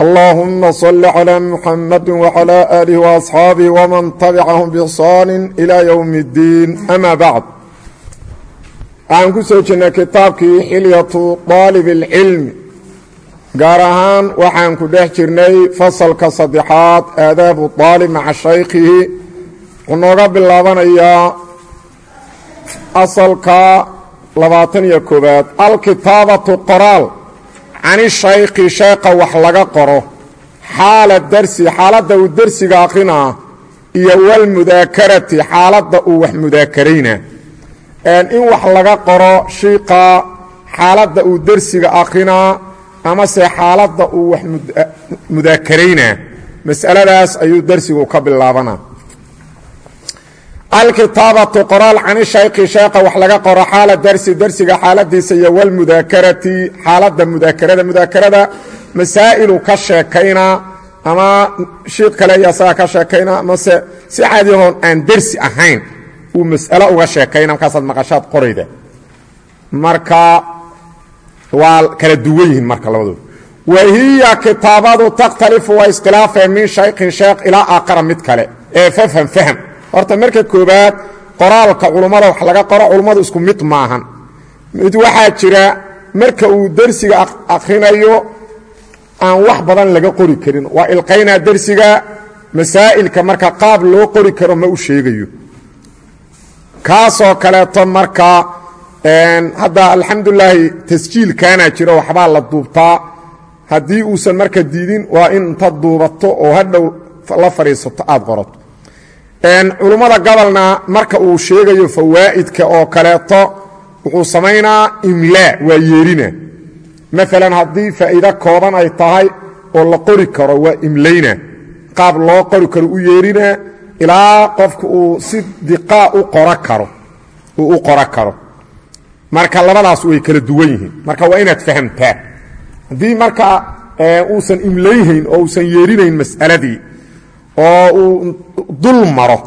اللهم صل على محمد وعلى آله وأصحاabه ومن تبعهم بإحsaan إلى يوم الدين أmا bعd waxaan ku soo jirnay kitaabkii xilyaةu طaalib الcilmi gaar ahaan waxaan ku dhex jirnay fasalka saddexaad aadaabu طaalib maca shaykhihi wuxuu nooga bilaabanayaa asalka labaatan iyo koobaad alkitaabaةu qoraal cani shaykhi sheekha wax laga qoro. Xaala darsi xaaladda uu dersiga akrinaa iyo walmudaakarati xaaladda uu wax mudaakaraynaa in wax laga qoro shiiqa xaaladda uu dersiga akrinaa amase xaaladda uu wax mudaakaraynaa mas'aladaas ayuu dersigu ka bilaabanaa alkitaabatu qoraal cani shaykhi sheekha wax laga qoro xaala darsi dersiga xaaladiisa iyo walmudaakarati xaaladda mudaakarada mudaakarada masaa'ilu ka sheekaynaa ama shiiq kale iyo asaga ka sheekaynaa amase si caadiyahoon aan dersi ahayn uu mas'alo uga sheekayna markaasaad maqashaad qorayda. Marka waa kala duwan yihiin marka labadooda wa hiya kitaabadu takhtalifu waa iskhilaafeen min shaykhin sheekh ilaa aakhara mid kale ee fafham fahm horta marka koobaad qoraalka culummada wax laga qoro culummadu isku mid maahan. Mid waxaa jira marka uu dersiga akhrinayo aan wax badan laga qori karin. Waa ilqaynaa dersiga masaa'ilka marka qaab loo qori karo ma u sheegayo. Kaasoo kaleeto marka hadda alxamdulilaahi tasjiilkaana jiro waxbaa la duubtaa. Haddii uusan marka diidin waa in inta duubato oo hadhow la fadhiisato aad qorato culummada gobolna marka uu sheegayo fawaa'idka oo kaleeto wuxuu samaynaa imlaa waa yeerina maalan haddii faa'iido kooban ay tahay oo la qori karo waa imlayna qaab loo qori karo u yeerina ilaa qofka uu si diqaa u qora karo uu u qoro karo. Marka labadaas way kala duwan yihiin. Marka waa inaad fahamtaa. Haddii marka uusan imlayhayn oo uusan yeerinayn mas'aladii oo uu dul maro.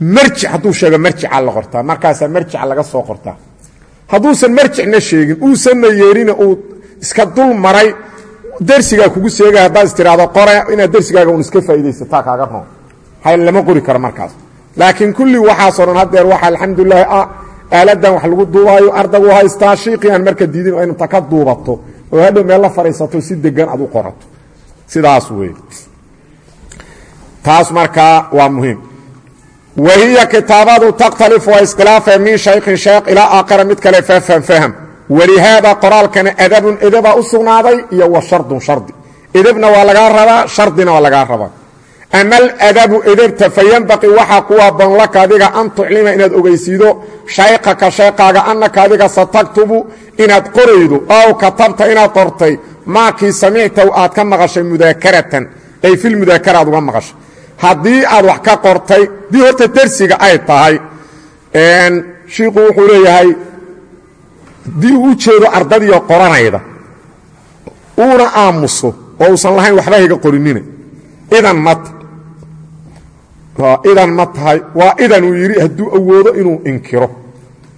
Marjic hadduu sheego marjica la qortaa. Markaasaa marjica laga soo qortaa. Hadduusan marjicna sheegin uusanna yeerina uu iska dul maray. Dersigaa kugu seegaya haddaad istiraahdo qore inaad dersigaaga un iska faa'iidaysataa kaaga roon hayl lama qori karo markaas. Laakiin kulli waxaasoo dhan haddeer waxa alxamdulilahi ah aaladan wax lagu duubaayo ardagu haystaa shiiqii aan marka diidin inta ka duubato oo hadhow meel la fadhiisato si degan aad u qorato. Sidaas wey taas markaa waa muhiim. Wa hiya kitaabadu takhtalifu waa iskhilaafee min shaykhin sheekh ilaa aakhara mid kale fafham fahm. Walihaada qoraalkana adabun edabaa u sugnaaday iyo wa shardun shardi. Edebna waa lagaa rabaa shardina waa lagaa rabaa. Ama aladabu edebta fayanbaqii waxaa ku haboon laka adiga an tuclima inaad ogeysiido shaykhaka sheekaaga annaka adiga sataktubu inaad qoraydo ow katabta inaad qortay. Maakii samictaw aad ka maqashay mudaakaratan. Ay filmudaakara aad uga maqashay haddii aad wax ka qortay dii horta dersiga ay tahay shiiku wuxuu leeyahay haddii uu u jeedo ardadiio qoranayda uuna aamuso oo uusan lahayn waxba hayga qorinina idan mat idan ma tahay waa idan uu yidhi hadduu awoodo inuu inkiro.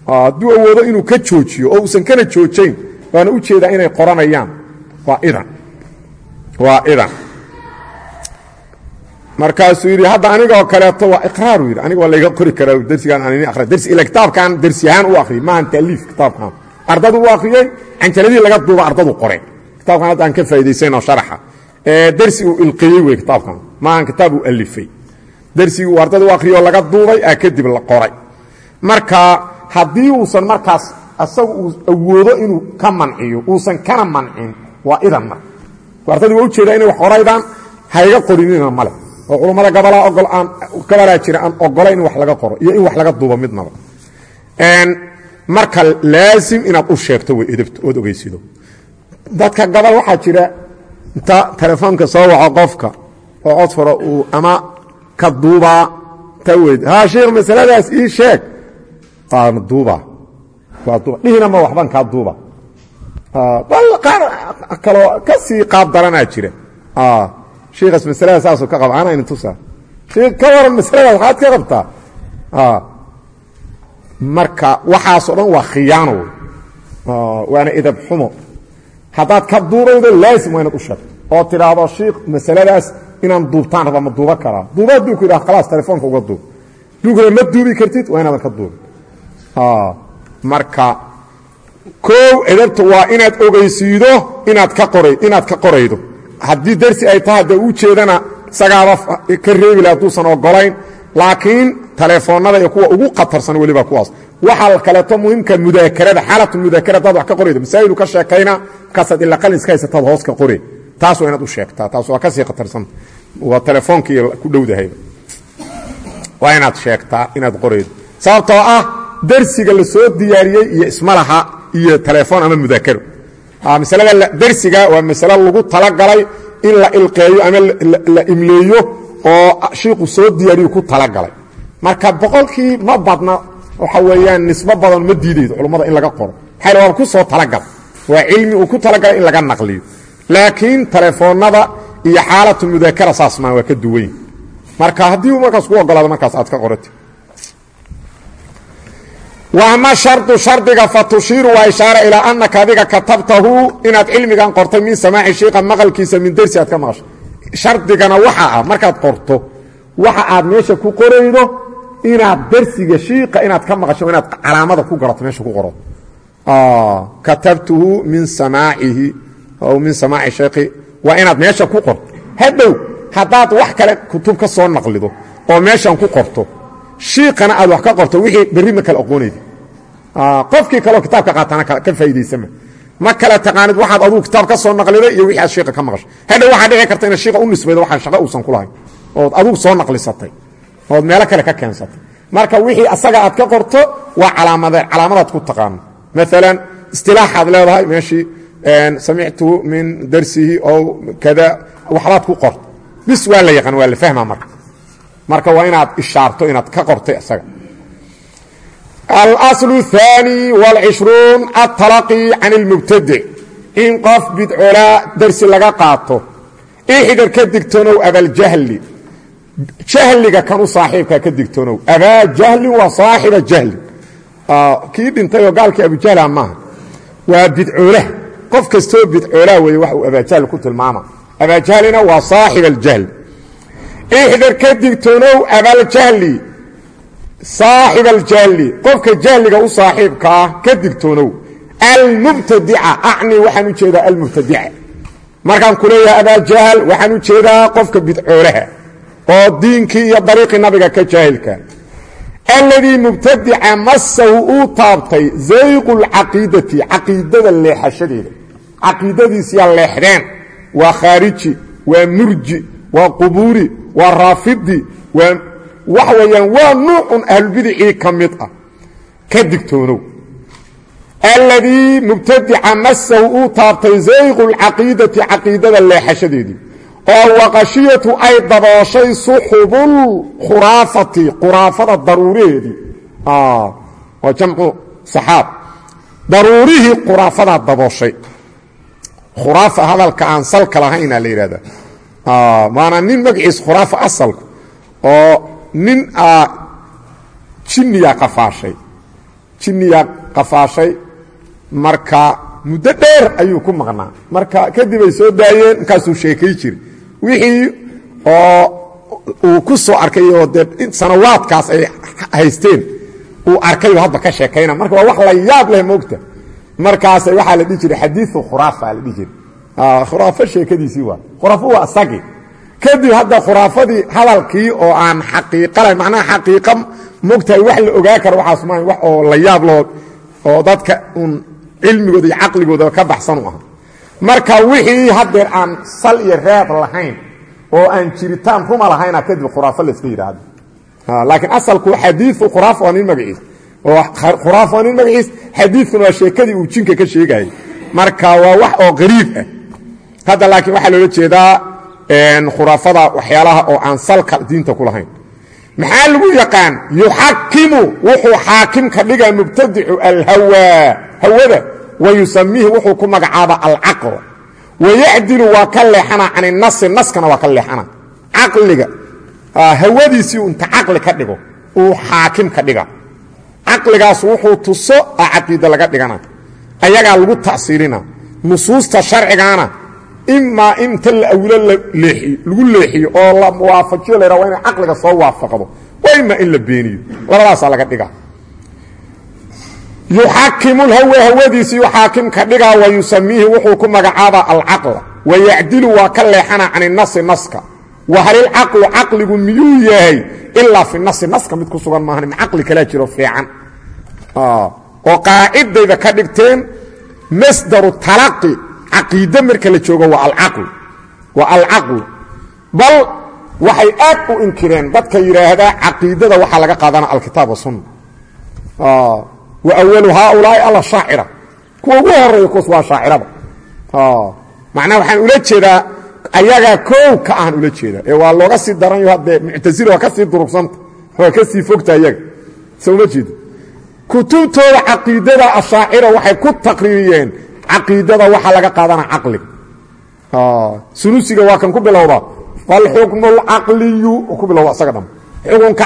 Hadduu awoodo inuu ka joojiyo oo uusan kana joojayn waana u jeedaa inay qoranayaan. Waa idan. Waa idan markaasuu yidhi hadda anigoo kaleeto waa iqraaru yidhi. Aniga waa layga qori karaa dersigaan aan ini akhriya dersi ila kitaabkan dersi ahaan u akhriyay maahan taaliif kitaabkan ardadu u akhriyey canjaladii laga duuba ardadu qoreen kitaabkan hadda aan ka faa'iidaysanoo sharaxa. Dersi uu ilqiyey wey kitaabkan maahan kitaab uu alifay. Dersigii uu ardadu u akhriyoo laga duubay aa kadib la qoray. Marka haddii uusan markaas asagu uu awoodo inuu ka manciyo uusan kana mancin waa idan marka. Ardadii waa u jeedaa inay wax qoraydaan hayga qorinina male oo culummada gabalaa jira aan ogolayn in wax laga qoro iyo in wax laga duubo midnaba. Marka laasim inaad u sheegto ood ogeysido. Dadka gabal waxaa jira inta telefoonka soo waco qofka oo cod faro uu ama ka duubaa ta weyd haa sheikh masaladaas ii sheeg. Waana duubaa waa duuba. Dhihina ma waxban kaa duuba. Bal qaar kaloo ka sii qaab daranaa jira shiikaas masalada saasuu ka qaba ana idin tusaa. Shiik ka waran masaladaas waxaad ka qabtaa? Marka waxaasoo dhan waa khiyaano wey waana idab xumo. Haddaad ka duubaydo laazim waa inaad u sheegto. Oo tidhaahdo shiikh masaladaas inaan duubtaan raba ma duuba karaa duuba hadduu ku yidhah khalaas telefoonka uga duub. Hadduu ku ma duubi kartid waa inaadan ka duubin. Marka koow edabta waa inaad ogeysiido inaad ka qora inaad ka qoraydo haddii darsi ay tahay u jeedana isagaaba ka reebi laha hadduusan ogolayn laakiin taleefoonnada iyo kuwa ugu khatarsan weliba kuwaas. Waxaa kaleeto muhimka mudaakarada xaalatu mudaakara hadaad wax ka qoraydo masaa'ilu ka sheekayna markaasaad ilaa qalin iska haysataad hoos ka qore taas waa u sheegtaa taas waa ka sii khatarsan. Waa telefoonkiiy ku dhowdahayba waa inaad sheegtaa inaad qoraydo. Sababtoo ah darsiga la soo diyaariyey iyo ismalaha iyo telefoon ama mudaakaro masalada darsiga waa masale lagu talagalay in la ilqeeyo ama la imleeyo oo shiiku soo diyaariyu ku talagalay. Marka boqolkii ma badna waxa weeyaan nisbo badan ma diidaydo culummada in laga qoro. Maxaa waaba ku soo talagalay waa cilmi uu ku talagalay in laga naqliyo. Laakiin telefoonnada iyo xaalatu mudaakara saas waa ka duwanyi marka haddii uu markaas ku ogolaado markaas aad ka qorati wama shardu shardiga fatushiiru waa ishaara ilaa anaka adiga katabtahu inaad cilmigan qortay min samaaci shiika maqalkiisa min dersi aad ka maqasho shardigana waxa ah markaad qorto waxa aad meesha ku qoraydo inaad dersiga shiika inaad ka maqasho inaad calaamada ku garato meesha ku qoro. Katabtuhu min samaacihi min samaaci shaykhi waa inaad meesha ku qorto. Hadhow haddaad wax kale kutub ka soo naqlido oo meeshan ku qorto shiikana aad wax ka qorto wixii berri ma kala aqoonaydi qofkii kaleo kitaabka qaatana ka faa'idaysama ma. Kala taqaanid waxaad adugu kitaab ka soo naqliday iyo wixii aad shiika ka maqashay hadhow waxaa dhici karta inaad shiika u nisbaydo waxaan shaqo uusan ku lahayn. Ood adugu soo naqlisatay. Ood meelo kale ka keensatay. Marka wixii asaga aad ka qorto waa calaamade calaamadaad ku taqaano maalan istilaaxaad leedahay meeshii samictu min darsihi ow kada waxbaad ku qorto. Bis waa la yaqaan waa la fahmaa marka marka waa inaad ishaarto inaad ka qortay isaga alaslu الثaanي واlcishruun aلtalaqi can اlmubtadic in qof bidcolaa darsi laga qaato ixdar ka digtoonow abaljahli jahliga kan u saaxiibkaa ka digtoonow abaa jahlin waa saaxiba jahli kii dhintayoo gaalkii abujahla maaha waa bidcoolaha qof kastoo bidcoolaa weeye wax uu abaajahli ku tilmaama abaajahlina waa saaxib اljahli ixdar ka digtoonow abaljahli saaxib aljahli qofka jahliga u saaxiibka ah ka digtoonow. Almubtadica acni waxaan u jeedaa almubtadica markaan ku leeyahay abaajahl waxaan u jeedaa qofka bidcoolaha oo diinkii iyo dariiqii nabiga ka jaahilka. Alladii mubtadica masahu uu taabtay zayqu lcaqiidati caqiidada leexashadeeda. Caqiidadiisiyaa leexdeen. Waa khaariji waa murji waa qubuuri waa raafidi waxa weeyaan waa nuucun ahlubidicii ka mid ah. Ka digtoonow. Alladii mubtadica masahu uu taabtay zayqu lcaqiidati caqiidada leexashadeedii. Oo waqashiyatu ay dabooshay suxubulkhuraafati khuraafada daruuraheedii waa jamcu saxaab. Daruurihii khuraafadaa dabooshay. Khuraafa hadalka aan salka lahaynaa la waana nin magaciis khuraafa asalku oo nin jinniyaa qafaashay. Jinniyaa qafaashay marka muddo dheer ayuu ku maqnaa. Marka kadib ay soo daayeen markaasuu sheekay jiri wixii oo uu ku soo arkay oo dee sanawaadkaas ay haysteen uu arkay hadda ka sheekayna. Marka waa wax la yaab leh moogta markaas waxaa la dhihi jiray xadiiu khuraafa la dhihi jiray khuraafo sheekadiisii waa. Khuraafo waa isagii kadib hadda khuraafadii hadalkii oo aan xaqiiqalayn macnaha xaqiiqa mogtahay wax la ogaa karo waxaas maa wax oo la yaab loo oo dadka uun cilmigooda iyo caqligooda ka baxsan u marka wixii haddeer aan sal iyo reeb lahayn oo aan jiritaan ruma lahayna kadib khuraafo layska yidhaahdo. Laakiin asalku xadiiu khuraafo waa magaciis. Oo khuraafo waa magaciis xadiidkuna waa sheekadii uu jinka ka sheegayay. Marka waa wax oo qariib ah hadda laakiin waxaa loola jeedaa khuraafada waxyaalaha oo aan salka diinta ku lahayn. Maxaa lagu yaqaan? Yuxakimu wuxuu xaakim ka dhigaa mubtadicu alhawaa hawada. Wa yusamiihi wuxuu ku magacaaba alcaql. Wayacdilu waa ka leexana can inasi naskana waa ka leexana caqliga hawadiisii inta caqli ka dhigo uu xaakim ka dhiga caqligaas wuxuu tuso a laga dhigana ayagaa lagu tasiilina nusuusta sharcigaana imaa inta la awilo lagu leexiyo oo la waafajiyo la waa inay caqliga soo waafaqdo waa imaa in la beeniyo. Labadaasaa laga dhiga yuxakimu lhawa hawadiisii xaakim ka dhigaa wa yusamiihi wuxuu ku magacaabaa alcaqla. Wayacdilu waa ka leexana can inasi naska. Wahalilcaqlu caqligu miyuu yahay? Ilaa fi nasi naska mid ku sugan maahan in caqli kalaa jiro fiican. Oo qaacidayda ka dhigteen masdaru talaqi caqiide marka la joogo waa alcaql waa alcaqlu bal waxay aad u inkireen dadka yidhaahdaa caqiidada waxaa laga qaadana alkitaab wasunna wa awalu haaulaai alla shaacira kuwa ugu horreeya kuwas waa shaacirada macnaha waxaan ula jeedaa ayagaa koow ka ahan ula jeedaa. Ee waa looga sii daran yaho haddee muctasila waa ka sii durugsanta waa ka sii fogta ayaga. Soo ma jeedo. Kutubtooda caqiidada ashaacira waxay ku taqriiriyeen caqiidada waxaa laga qaadana caqliga sunusiga waa kan ku bilowda. Falxukmu alcaqliyu ku bilowda isaga dham. Xukunka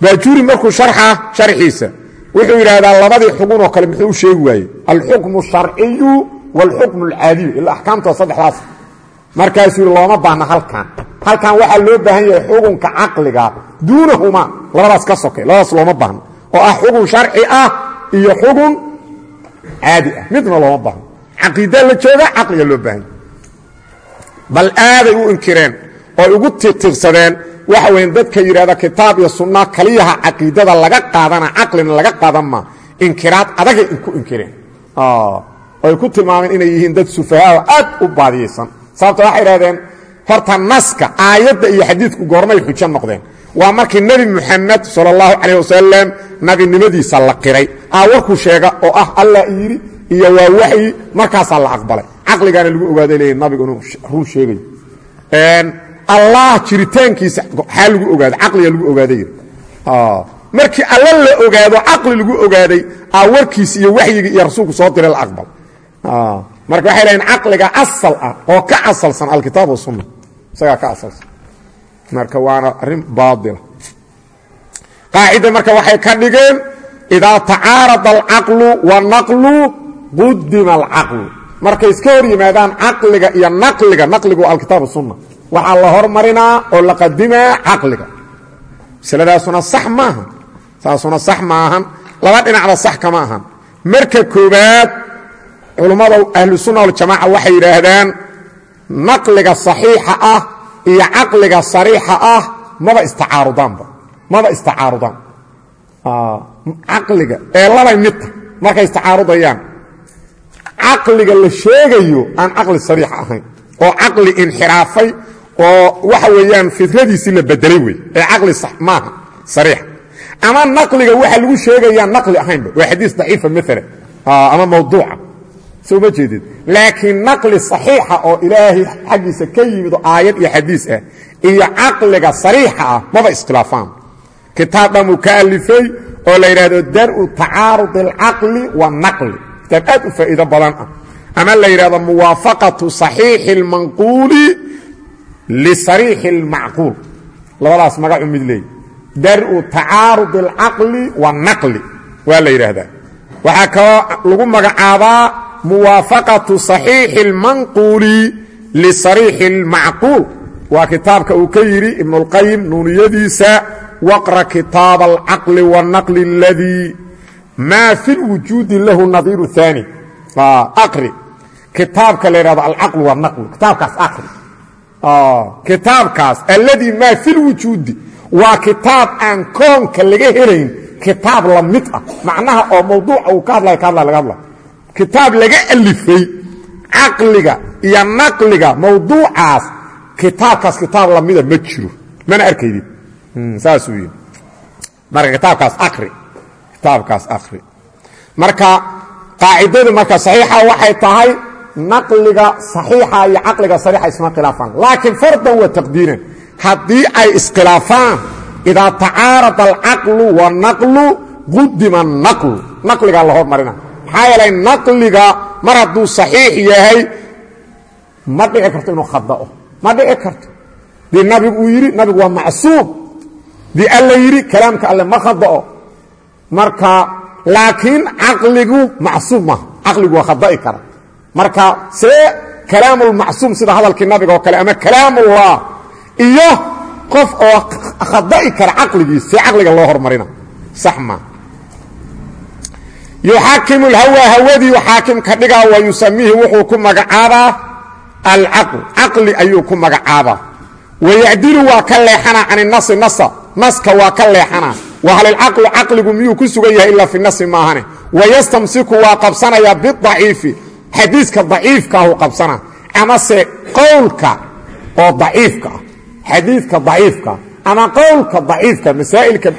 baajuri markuu sharxa sharxiisa. Wuxuu yidhaahdaa labadii xugun oo kale muxuu u sheegi waaye alxukmu sharciyu wاlxukm اlcaadiyu ila axkaamta saddexdaas. Markaasuu yidhi looma baahna halkan halkan waxaa loo baahan yahay xukunka caqliga duunahuma labadaas ka sokay labadaas looma baahno. Oo ah xukun sharci ah iyo xukun caadi ah. Midna looma baahno caqiida la jooga caqliga loo baahanya bal aaday u inkireen oo ugu tirtirsadeen waxa weyn dadka yidhahda kitaab iyo sunna kaliyaha caqiidada laga qaadana caqlina laga qaadan ma. Inkiraad adagay ku inkireen. Ay ku tilmaameen inay yihiin dad sufahaa aad u baadiyaysan sababta waxay idhahdeen horta naska aayadda iyo xadiidku goormay xujo noqdeen waa markii nebi muxamed sal اllahu calayh wasalam nabinimadiisa la qiray. Aa warkuu sheega oo ah allah yidhi iyo waa waxyi markaasaa la aqbalay. Caqligaana lagu ogaaday leeyihiin nabigu inuu run sheegayo allah jiritaankiisa xaa lagu ogaaday caqliga lagu ogaaday. Markii alla la ogaado caqli lagu ogaaday aa warkiisi iyo waxyigii iyo rasuulku soo diray la aqbal marka waxay leeyiin caqliga asal ah oo ka asalsan alkitaab wasunna isagaa ka asalsan marka waana arrin baadila qaacida marka waxay ka dhigeen idaa tacaarada alcaqlu wanaqlu qudima alcaqlu. Markay iska hor yimaadaan caqliga iyo naqliga naqligu waa alkitaab wasunna waxaa la hormarinaa oo la qadimaa caqliga. Masaladaasuna sax maaha saasuna sax ma ahan. Laba dhinacba sax kama ahan. Marka koobaad culummada ahlusunna waljamaaca waxay yidhaahdaan naqliga saxiixa ah iyo caqliga sariixa ah maba istacaarudaanba. Maba istacaarudaan caqliga ee labay midta markay istacaarudayaan caqliga la sheegayo aan caqli sariix ahayn oo caqli inxiraafay oo waxa weeyaan fidradiisii la bedelay wey ee caqli maaha sariixa. Ama naqliga waxa lagu sheegayaa naqli ahaynba waa xadiis daciifa maalan ama mawduuca soo ma jeedid laakiin naqli saxiixa oo ilaahay xaggiisa ka yimid oo aayad iyo xadiis ah iyo caqliga sariixa ah maba iskhilaafaan. Kitaab dhamuu ka alifay oo la yidhaahdo dar-u tacaarud alcaqli waannaqli kitaab aad u faa'iido badan ah. Ama la yidhahdo muwaafaqatu saxiixi اlmanquuli lisariixi اlmacquul labadaas magacu mid muwaafaqatu صaxiixi اlmanquuli lisariixi اlmacquul waa kitaabka uu ka yidhi ibn اlqayim nuuniyadiisa waqra kitaaba alcaqli wالnaqli اladii maa fi lwujuudi lahu nadiiru ثaani aqri kitaabka la yidhahdo alcaql wالnaql kitaabkaas aqri kitaabkaas alladii maa fi lwujuudi waa kitaab aan koonka laga helayn kitaab la mid ah macnaha oo mawduuca uu ka hadlaya ka hadlaya laga hadlaya kitaab laga alifay caqliga iyo naqliga mawduucaas kitaabkaas kitaab lamida ma jiro. Mana arkaydid saasuu yidhi marka kitaabkaas akri kitaabkaas akri marka qaacidadu marka saxiixa waxay tahay naqliga saxiixa iyo caqliga sariixa isma khilaafaan. Laakiin fardan wa taqdiiran. Haddii ay iskhilaafaan idaa tacaarada alcaqlu wanaqlu qudima naqlu. Naqligaa la hormarina maxaa yeelay naqliga mar hadduu saxiix yahay ma dhici karto inuu khadao. Ma dhici karto. Dee nabigu uu yidhi nabigu waa macsuum. Dii alla yidhi kalaamka alle ma khadao. Marka laakiin caqligu macsuum maaha caqligu waa khada'i kara. Marka see kalaamulmacsuum sida hadalkii nabiga oo kale ama kalaamullah iyo qof oo khada'i kara caqligiis see caqliga loo hormarina. Sax maa yuxakimu lhawa hawadii xaakim ka dhigaa wa yusamiihi wuxuu ku magacaabaa alcaql caqli ayuu ku magacaabaa wayacdilu waa ka leexana can inasi nasa naska waa ka leexana wahalilcaqlu caqligu miyuu ku sugan yahay ilaa fi nasi maahane. Wayastamsiku waa qabsanayaa bidaciifi xadiiska daciifkaahuu qabsana amase qowlka oo daciifka ah. Xadiidka daciifka ama qowlka daciifka masaailka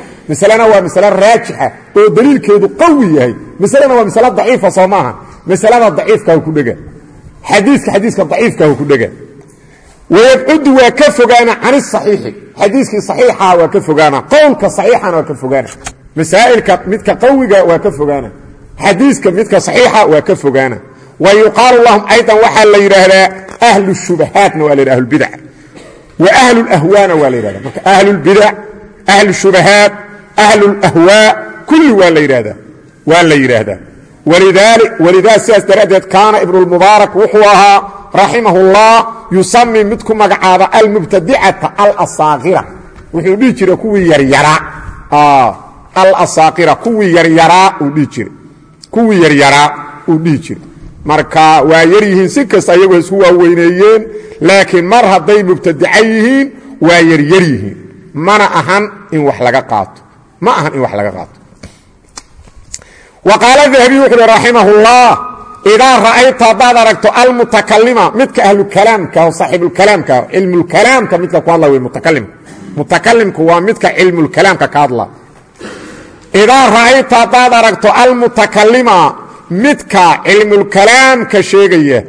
oo daliilkeedu qawi yahay maslena waa masale daciifa soo maaha. Masalada daciifkaah ku dhega. Xadiiska xadiiska daciifkaah ku dhega. Wayabcudu waa ka fogaana can isaxiixi xadiiskii saxiixa waa ka fogaana. Qowlka saxiixana waa ka fogaana. Masaa'ilka midka qawiga waa ka fogaana. Xadiiska midka saxiixa waa ka fogaana. Wa yuqaalu lahum aydan waxaa la yidhaahdaa ahlu shubahaatna waa la yidhah ahlulbidac wa ahlu lahwaana waa la yidhahda marka ahlulbidac ahlu shubahaat ahlu lahwaa kulli waa la yidhahdaa waa la yidhaahdaa walidaa sidaas daraaddeed kaana ibnulmubaarak wuxuu ahaa raximah اllah yusami mid ku magacaaba almubtadicata alasaakira. Wuxuu dhihi jira kuwii yaryaraa alasaakira kuwii yaryaraa uu dhihi jira kuwii yaryaraa uu dhihi jira marka waa yar yihiin si kasta iyagoo isku waaweyneeyeen laakiin mar hadday mubtadica yihiin waa yaryar yihiin. Mana ahan in wax laga qaato. Ma ahan in wax laga qaato wa qaala dahabiy wuxu uhi raximah اllah idaa ra'ayta haddaad aragto almutakalima midka ahlukalaamka oo saaxiibulkalaamka cilmulkalaamka midka ku hadla wey mutakalimka mutakalimku waa midka cilmulkalaamka ka hadla idaa ra'ayta haddaad aragto almutakalima midka cilmulkalaamka sheegaya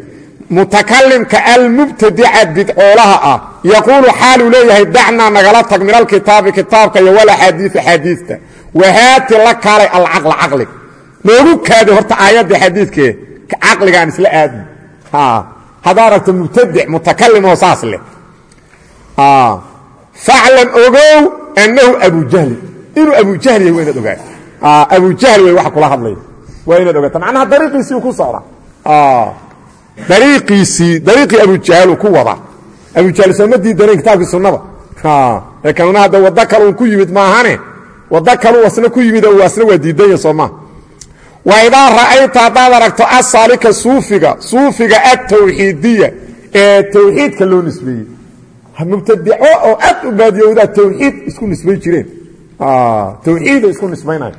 mutakalimka almubtadica bidcoolaha ah yaquulu xaaluu leeyahay dacnaa nagala tag min alkitaabi kitaabka iyo walaxaadiii xaadiista wahaati la kaalay alcaqla caqlig noogu kaadi horta aayadda xadiidkee caqligaan isla aadmi haddaa aragto mubtadic mutakalimoo saas leh. Faclam ogow annahu abujahli inuu abujahli yahy waa inaad ogaata abujahli wey waxa kula hadlaya waa inaad ogaata macnaha dariiqiisii ku socda. Dariiqiisii dariiqii abujahlu ku wada. Abujahl sooma diidanayn kitaabkii sunnada. Ee kanuna hadda waddo kaluun ku yimid maahane? Waddo kaluu asna ku yimid oo asna waa diidanya soo maa waidaa ra'ayta haddaad aragto asaalika suufiga suufiga atawxiidiya ee tawxiidka loo nisbeeyey. Mubtadico oo aad u baadiyowdaa tawxiid isku nisbay jireen. Tawxiiday isku nisbaynaya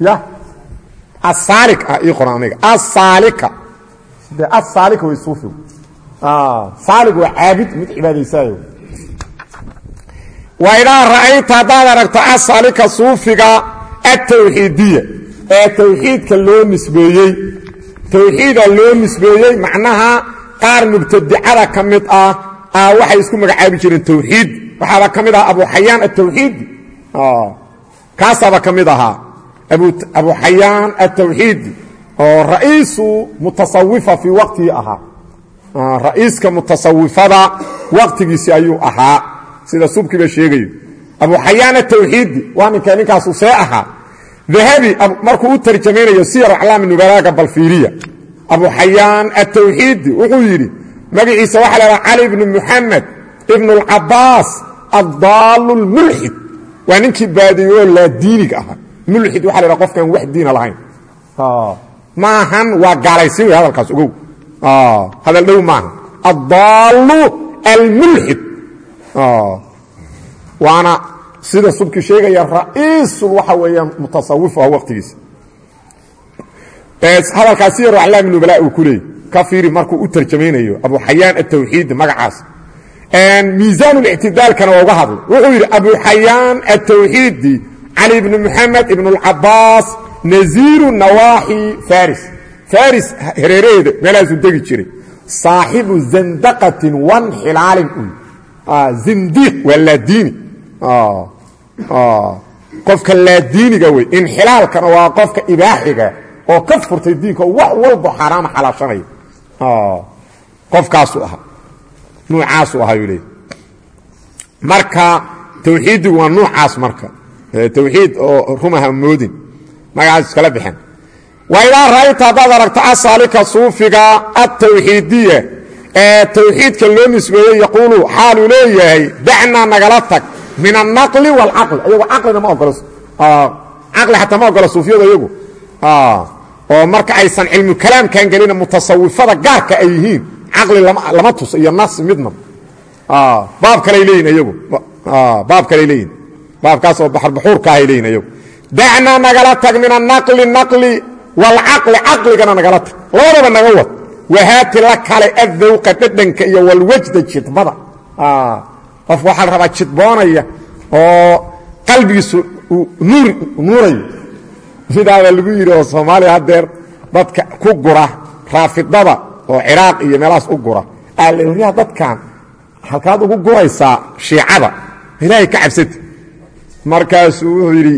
ya? Asaalik ah ii qoran aniga. Asaalika de asaalika way suufigu saalig waa caabid mid cibaadaysaayo waidaa ra'ayta haddaad aragto asaalika suufiga atawxiidiya ee tawxiidka loo nisbeeyey. Tawxiida loo nisbeeyey macnaha qaar mubtadicada ka mid ah waxay isku magacaabi jireen tawxiid. Waxaaba ka mid ahaa abu xayaan atawxiidi kaasaaba ka mid ahaa. Abu xayaan atawxiidi oo ra'iisu mutasawifa fii waqtigii ahaa. Ra'iiska mutasawifada waqtigiisi ayuu ahaa. Sida subkiba sheegayo abu xayaan atawxiidi waa ninka ninkaasu see ahaa dahabi markuu u tarjamaynayo siyar aclaami nubalaaga balfiiriya. Abu xayaan atawxiidi wuxuu yidhi magaciisa waxaa la haha cali ibnu muxamed ibnu اlcabaas addaalu lmulxid waa ninkii baadiyoo laa diiniga ahaa. Mulxid waxa la haha qofkaan wax diina lahayn. Maahan waa gaalaysin wey hadalkaas ogow. Hadal dhow maaha addaalu almulxid waana sida subki sheegaya ra'iisul waxa weeyaan mutasawif ah waqtigiisa. Hadalkaas siyar aclaami nubala uu ku leeyay ka fiiri markuu u tarjamaynayo abu xayaan atawxiidi magacaas. Miisaan اlictidaalkana waa uga hadlay. Wuxuu yidhi abu xayaan atawxiidi cali ibni muxamed ibn اlcabaas naziiru nawaaxi faris. Faris hereeraheeda meelahaasuu degi jiray. Saaxibu zandaqatin wanxilaalin uy zindiiq waa laadiini qofka laadiiniga wey inxilaalkana waa qofka ibaaxiga oo ka furtay diinka wax walbo xaaraama xalaashanaya. Ahaa nuucaasuu ahaa yuu leey marka tawxiiddigu waa nuucaas marka. Tawxiid oo rumaha moodin. Magacaas iskala bixeen waidaa ra'ayta haddaad aragto asaalika suufiga atawxiidiya ee tawxiidka loo nisbeeyey yaquulu xaaluu leeyahay dacnaa nagala tag min annaqli waalcaqli ayagu caqlina ma ogolo caqli xataa ma ogolo suufiyadu iyagu oo marka aysan cilmu kalaamkan gelina mutasawifada gaarka ay yihiin caqli lama tuso iyo nas midna baab kaley leeyihiin iyagu baab kaley leeyihiin baabkaas oo baxarbaxuurka ahay leeyihiin iyagu dacnaa nagala tag min annaqli naqli waalcaqli caqligana nagala tag labadaba naga wad wahaati la kale adawqa dhadhanka iyo walwajda jidbada qof waxaa la jidboonaya oo qalbigiisu nuurayo. Sidaaba lagu yidhi oo soomaaliya haddeer dadka ku gura raafidada oo ciraaq iyo meelahaas u gura aalyaa dadkan halkaad ugu guraysaa shiicada ilaahay ka cabsati markaasuu wuxuu yidhi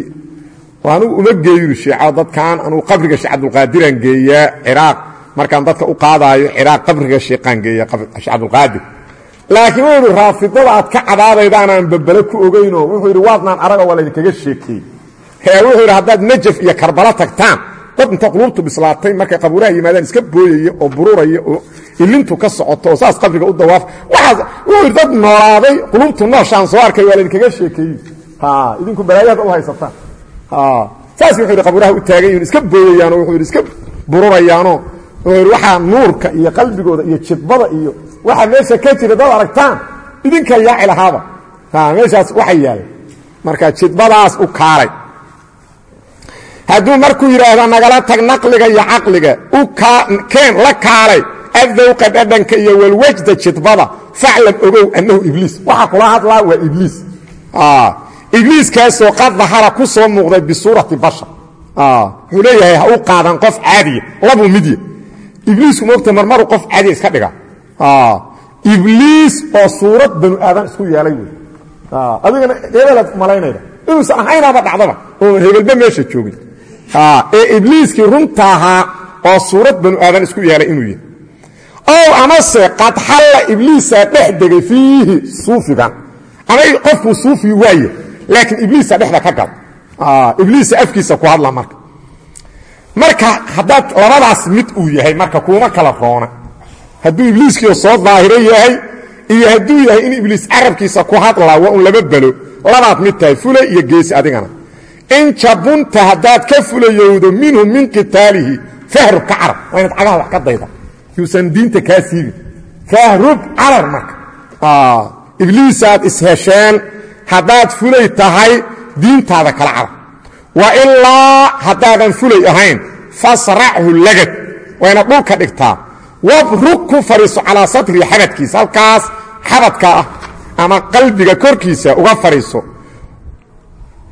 anugu uma geeyuru shiica dadkan anugu qabriga sheekh cabdulqaadiraan geeyaa ciraaq. Markaan dadka u qaadaayo ciraaq qabriga sheeqaan geeya sheekh cabdulqaadir laakiin wuxuu yidhi raafidada aad ka cadaadaydaan aan babele ku ogaynoo wuxuu yidhi waadnaan arago waa laydinkaga sheekeey wuxuu yidhi haddaad najaf iyo karbalo tagtaan dad inta quluubtu bislaatay markay qabuuraha yimaadaan iska booyaya oo bururaya oo ilintu ka socoto saas qabriga u dawaaf. Wuxuu yidhi dad noolaaday quluubtu nooshaan soo arkay waa laydinkaga sheekeeyey idinku balaayaada u haysataan saas wuxuu yidhi qabuuraha u taagan iska booyayaanoo wuxuu yidhi iska bururayaanoo. Wuxuu yidhi nuurka iyo qalbigooda iyo jidbada iyo waxa meesha ka jira dad aragtaan idinka yaaci lahaaba. Meeshaas waxa yaalla marka jidbadaas u kaalay hadduu markuu yidhaahdo nagala tag naqliga iyo caqliga. U keen la kaalay. Adawqa dhadhanka iyo walwajda jidbada. Faclam ogow annahu ibliis. Waxa kula hadlaa waa ibliis. Ibliiskaasoo qad dahara ku soo muuqday bisuurati bashar. Wuxuu leeyahay ha u qaadan qof caadiya. Labuu midya ibliisku moogta marmaru qof caadiya iska dhiga ibliis oo suurad banu aadan isku yeelay wey adigana hebelaad malaynayda. Inuusan ahaynaaba dhacdaba oo hebelba meesha joogin ee ibliiskii runta ahaa oo suurad banu aadan isku yeelay inuu yahay ow amase qad xalla ibliisaa dhex degay fiihi suufigan ama qofkuu suufii waaye laakiin ibliisa ka gal ibliisa afkiisa ku hadla marka. Marka haddaad labadaas mid uu yahay marka kuuma kala roona hadduu ibliiskiio soo daahiro yahay iyo hadduu yahay in ibliis carabkiisa ku hadlaa waa un laba belo labaad mid tahay fulay iyo geesi adigana. In jabunta haddaad ka fulayowdo minhu min qitaalihi fahrub ka carab. Waa cagaha wax ka dayda. Yuusan diinta kaa siibin. Fahrub carar marka. Ibliisaad ishesheen haddaad fulay tahay diintaada kala carab. Wa ilaa haddaadan fulay ahayn fasrachu lagad. Waa dhulka dhigtaa wabrug ku fadhiiso calaa sadrii xabadkiisa halkaas xabadka ah ama qalbiga korkiisa uga fadhiiso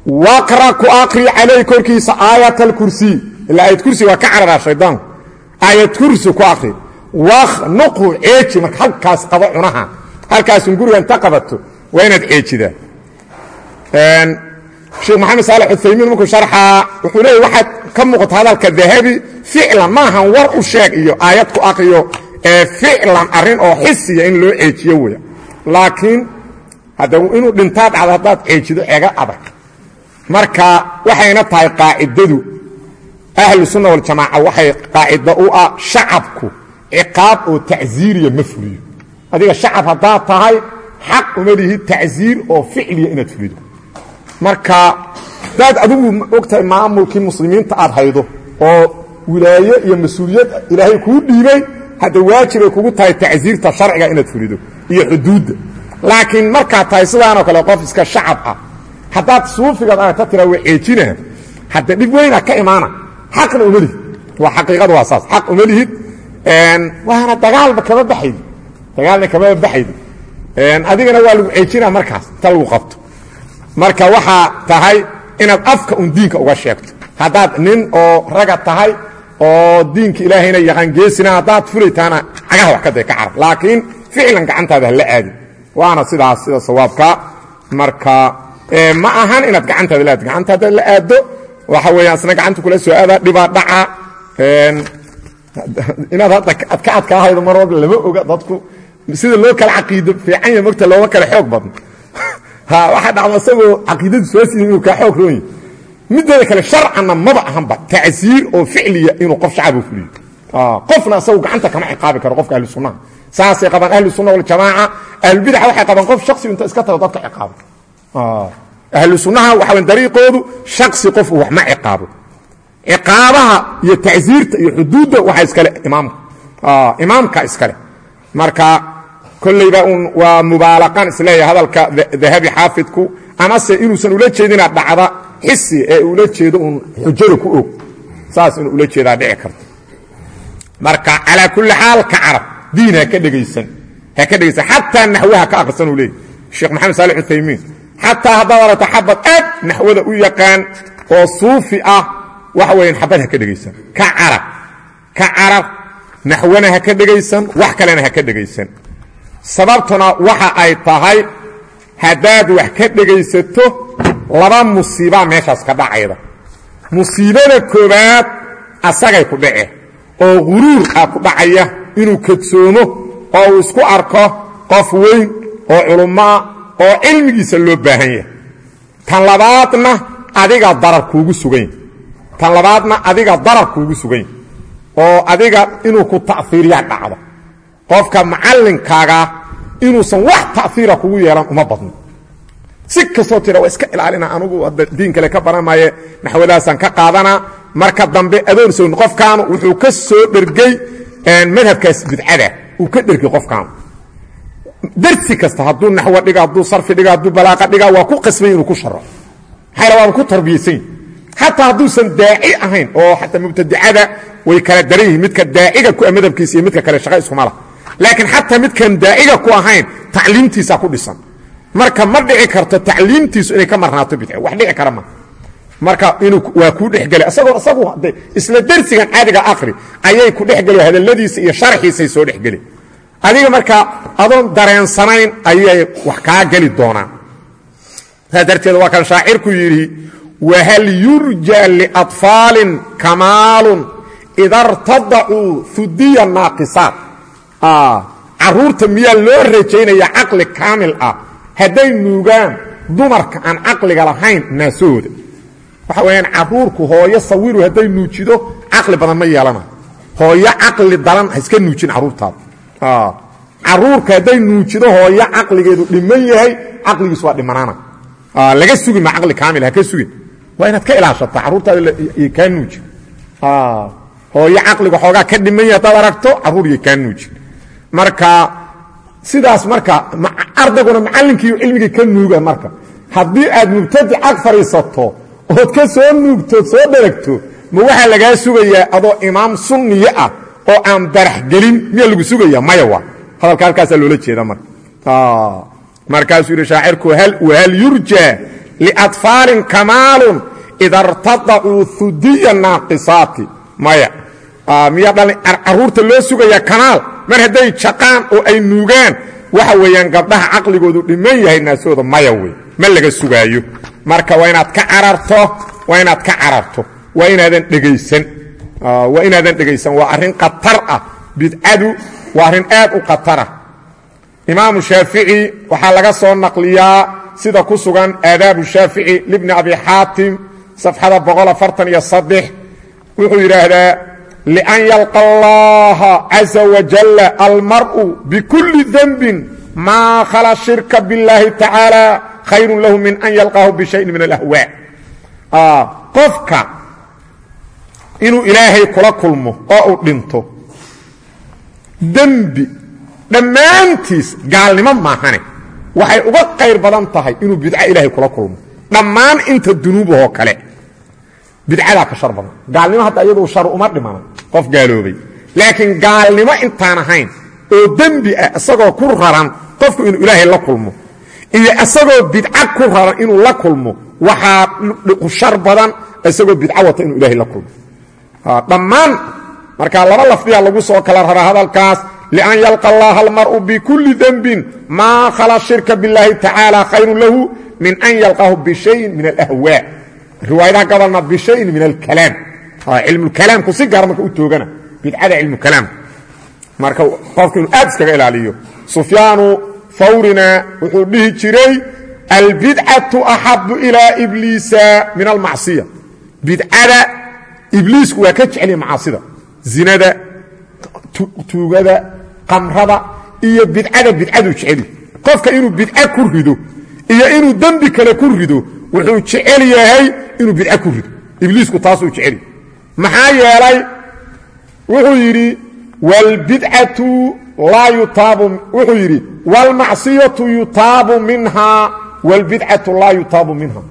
waqra ku akri calayh korkiisa aayat alkursiy ilaa aayad kursi waa ka cararaa shaydaanku aayad kursi ku akri wakhnuqu ceeji marka halkaas qabo cunaha. Halkaasun guriga inta qabato waa inaad ceejidaa sheekh maxamed saalax uthaymiin markuu sharxaa wuxuu leeyay waxaad ka muuqata hadalka dahabi ficlan maahan war u sheeg iyo aayad ku akriyo ee ficlan arrin oo xisiya in loo ceejiyo weya laakiin hadda inuu dhintaa dhacdo haddaad ceejido ega adag. Marka waxayna tahay qaacidadu ahlu sunna waljamaaca waxay qaacida u ah shacabku ciqaab oo tacsiiriya ma fuliyo adiga shacab haddaad tahay xaq uma lihi tacsiir oo ficliya inaad fulido marka hadaad adigu ogtahay maamulkii muslimiinta aad haydo oo wilaaye iyo mas'uuliyad ilaahay kuu dhiibay hadda waajibay kugu tahay tacsiirta sharciga inaad fulido iyo xuduudda. Laakiin markaad tahay sidaanoo kale qof iska shacab ah haddaad suufigaad aragta tiraa waa ceejinaha hadda dhib weyna ka imaana. Xaqna uma waa xaqiiqadu waa saas. Xaq uma lihid waana dagaalba kama baxaydi. Dagaalna kamaba baxaydi. Adigana waa lagu ceejinaa markaas inta lagu qabto marka waxaa tahay inaad afka un diinka uga sheegto. Haddaad nin oo raga tahay oo diinka ilaahayna yaqaan geesina haddaad fulaytaana cagaha wax ka day ka carab. Laakiin ficlan gacantaada hala aadin. Waana sidaas sida sawaabka. Marka ma ahan inaad gacantaada la aado gacantaada la aado waxa weeyaan isna gacanta kula soo aada dhibaa dhaca inaad hadda ad ka adkaahaydo mar walba lama oga dadku. Sida loo kala caqiido fiican ya mogta looma kala xoog badno waxaa dhacda isagoo caqiidadu soo siiyey inuu kaa xoog roon yahy mideeda kale sharcanna maba ahanba tacsiir oo ficliya inuu qof shacaba fuliyo. Qofna isagu gacanta kama ciqaabi karo qofka ahlu sunnaha saasay qabaan ahlu sunna waljamaaca ahlulbidaca waxay qabaan qof shaksi inta iska tago dadka ciqaabo. Ahlu sunnaha waxawan dariiqoodu shaksi qof uu wax ma ciqaabo. Ciqaabaha iyo tacsiirta iyo xuduudda waxaa iskale imaamka. Imaamka iskale. Marka kollayba un waa mubaalaqan is leeyahay hadalka dahabi xaafidku. Amase inuusan ula jeedina dhacda xisi ee ula jeedo uun xujada ku og. Saas inuu ula jeedaa dhici karto marka calaa kulli xaal ka carab diin ha ka dhegaysan ha ka dhegaysan xataa naxwaha ka aqrisan uu leeyay sheekh maxamed saali cuthaymiin xataa haddaad aragto xabad aad naxwada u yaqaan oo suufi ah waxa weeyaan xabad ha ka dhegaysan ka carab ka carab naxwana ha ka dhegaysan wax kalena ha ka dhegaysan sababtuna waxa ay tahay haddaad wax ka dhegaysato laba musiibaa meeshaas ka dhacayda. Musiibada koowaad asagay ku dhace oo guruur ah ku dhacaya inuu kadsoomo oo uu isku arko qof weyn oo culummoa oo cilmigiisa loo baahan yahay. Tan labaadna adiga darar kuugu sugan tan labaadna adiga darar kuugu sugan oo adiga inuu ku ta'fiiriya dhacdo qofka macallinkaaga inuusan wax ta'fiira kugu yeelan uma badno. Si kastoo tira waa iska ilaalina anugu diin kale ka baran maaye naxwadaasaan ka qaadanaa marka dambe adoon soo qofkaanu wuxuu ka soo dhergey madhabkaas bidcada. Uu ka dhergey qofkaanu. Darsi kasta hadduu naxwo dhiga hadduu sarfi dhiga hadduu balaaqa dhiga waa ku qasbay inuu ku sharo. Maxaa waaba ku tarbiyaysan yahi xataa hadduusan daaci ahayn oo xataa mubtadicada way kala daran yihiin midka daaciga ku madhabkiisa iyo midka kale shaqa iskuma lah laakiin xataa midkan daaciga ku ahayn tacliimtiisa ku dhisan. Marka ma dhici karto tacliimtiisu inay ka marnaato bidc wax dhici kara ma. Marka waa kuu dhexgela isagoo isagu de isla dersigan caadiga akri ayay ku dhexgeli hadalladiisa iyo sharxiisay soo dhexgeli adiga marka adoon dareensanayn ayay wax kaa geli doonaan. Saas darteed waa kan shaacirku yidhi wahal yurja liaطfaalin kamaalun ida rtadacuu hudiya naaqisaat carruurta miyaa loo rajaynaya caqli kaamil ah? Hadday nuugaan dumarka aan caqliga lahayn naasahooda waxa weeyaan caruurku hooyo sawiru hadday nuujido caqli badan ma yeelana. Hooyo caqli daran ha iska nuujin caruurtaada. Caruurka hadday nuujido hooyo caqligeedu dhiman yahay caqligiisu waa dhimanaana. Laga sugi ma caqli kaamil ha ka sugin. Waa inaad ka ilaashata caruurtaada kaa nuujin. Hooyo caqliga xoogaa ka dhiman yahay haddaad aragto carruur iyo kaa marka sidaas marka ardayguna macallinkiiyo cilmigii ka nuuga marka. Haddii aad mubtadic ag fadhiisato ood ka soo nuugtood soo dharagto ma waxaa lagaa sugayaa adoo imaam sunniye ah oo aan barax gelin miyaa lagu sugaya maya waa. Hadalka halkaasaa loola jeeda marka. Markaasuu yidhi shaacirku wahal yurja liaطfaalin kamaalun ida irtadacuu hudiya naaqisaati maya miyaa dhalin carruurta loo sugayaa kamaal mar hadday jaqaan oo ay nuugaan waxa weeyaan gabdhaha caqligoodu dhiman yahay naasooda maya wey ma laga sugaayo. Marka waa inaad ka cararto waa inaad ka cararto waa inaadan dhegaysan waa inaadan dhegaysan waa arrin khatar ah bidcadu waa arrin aad u khatarah imaamu shaafici waxaa laga soo naqliyaa sida ku sugan aadaabu shaafici libni abi xaatim safxada wuxuu yidhaahdaa لأn yلقى اللaha عaزa وaجل almarء بكuلi dنب ma khلa شhirka bالlahi تaعaaلى khayr lahu min an yلقaahu bشhayءi min الأhwاء qofka inuu ilaahay kula kulmo oo uu dhinto dembi dhammaantiis gaalnimo maahane waxay uga qayr badan tahay inuu bidco ilaahay kula kulmo dhammaan inta dunuubahoo kale bidcadaa ka shar gaalnimo hadda iyadu shar uma dhimana qof gaaloobay. Laakiin gaalnimo intaan ahayn oo dembi ah isagoo ku raran qofku inuu ilaahay la kulmo iyo isagoo bidca ku raran inuu la kulmo waxaa shar badan isagoo bidco wata inuu ilaahay la kulmo. Dhammaan marka laba lafdiya lagu soo kala raraa hadalkaas. Lian yalqa allaha almar'u bikulli denbin maa khala shirka biاllaahi tacaala khayrun lahu min an yalqahu bishayin min alahwaa riwaayadaha gobolna bishayin min alkalaam. Cilmulkalaamku si gaar marka u toogana. Bidcada cilmukalaamka marka qofku aad iskaga ilaaliyo. Sufyaanu fawrina wuxuu dhihi jiray albidcatu axabu ilaa ibliisa min almacsiya. Bidcada ibliisku waa ka jeceliya macaasida. Zinada tuugada qamrada iyo bidcada bidcaduu jeceli. Qofka inuu bidca ku rido iyo inuu dembi kale ku rido wuxuu jecel yahay inuu bidca ku rido. Ibliisku taasuu jeceli maxaa yeelay wuxuu yidhi wlbidcatu laa yutaabu wuxuu yidhi wاlmacsiyatu yutaabu minha wاlbidcatu laa yutaabu minha.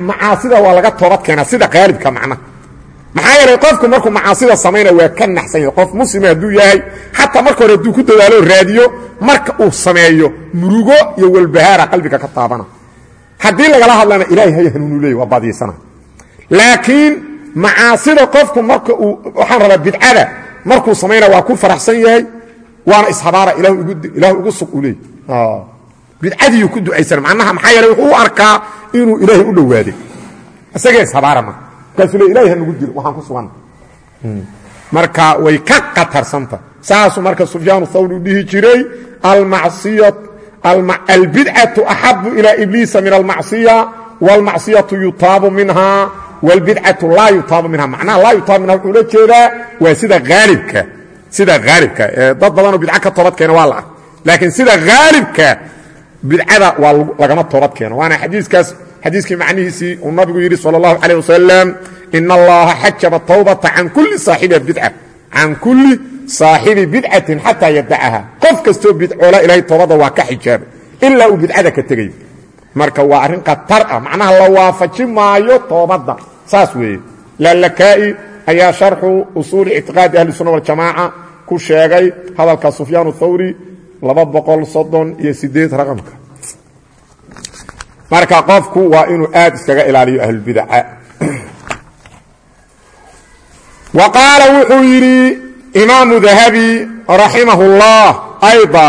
Macaasida waa laga toobad keenaa sida qaalibka macnaha maxaa yeelay qofku markuu macaasida samayna waa ka naxsan yahay. Qof muslima hadduu yahay xataa marka hore hadduu ku dadaalo raadiyo marka uu sameeyo murugo iyo walbahaara qalbiga ka taabana haddii lagala hadlana ilahay hay hanuunu leey waa badiisana. Laakiin macaasida qofku marka uu waxaan rabaa bidcada markuu samayna waa ku faraxsan yahay waana ishabaara ilaah ugu sug u leey bidcadiiyu ku ducaysan macnaha maxaa yeele wuxuu u arkaa inuu ilaahay u dhowaaday isagee ishabaara marka markaasuu le ilahay hanugu dilo waxaan ku suganna marka way ka qatarsanta saasuu marka sufyaan thawri dhihi jiray albidcatu axabu ilaa ibliisa min almacsiya wاlmacsiyatu yutaabu minha wاlbidcatu laa yutaabu minha macnaha laa yutaabu minha wuxuu la jeedaa waa sida haalibka sida haalibka dad badanoo bidca ka toobad keena waa la ah laakiin sida haalibka bidcada waa lagama toobad keeno waana xadiikaas xadiiskii macnihiisii uu nabigu yidhi salى اllahu عalيه wasalam in allaha xajaba tawbata can kuli saaxibi bidca can kulli saaxibi bidcatin xataa yadacaha qof kastoo bidcoola ilahay toobadda waa ka xijaabay ilaa uu bidcada marka waa arrin khatar ah macnaha la waafaji maayo toobadda saas weeye. Laalakaa'i ayaa sharxu usuuli ictiqaadi ahli sunna waljamaaca ku sheegay hadalka sufyaan thawri raqamka. Marka qofku waa inuu aad iskaga ilaaliyo ahlulbidaca wa qaala wuxuu yidhi imaamu dahabi raximahullah ayda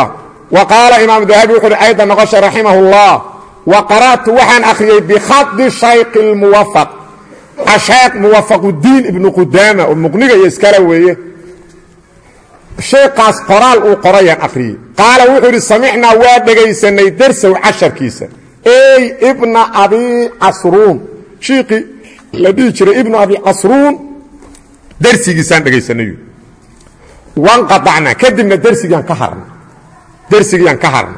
wa qaala imaamu dahabi wuxu uhi ayda noqosha raximahullah wa qara'tu waxaan akhriyey bikhadi shayqi lmuwafaq ashayq muwafaquddiin ibnu qudaama oo muqniga iyo iskala weeye. Sheekaas qoraal uu qorayaan akhriyey qaala wuxuu idhi samicnaa waa dhegaysanay darsow casharkiisa. Ey ibna abi casruun shiiqii la dhihi jiray ibna abi casruun darsigiisaan dhegaysanay wanqaacnaa kadibna dersigaan ka harna. Dersigiiaan ka harna.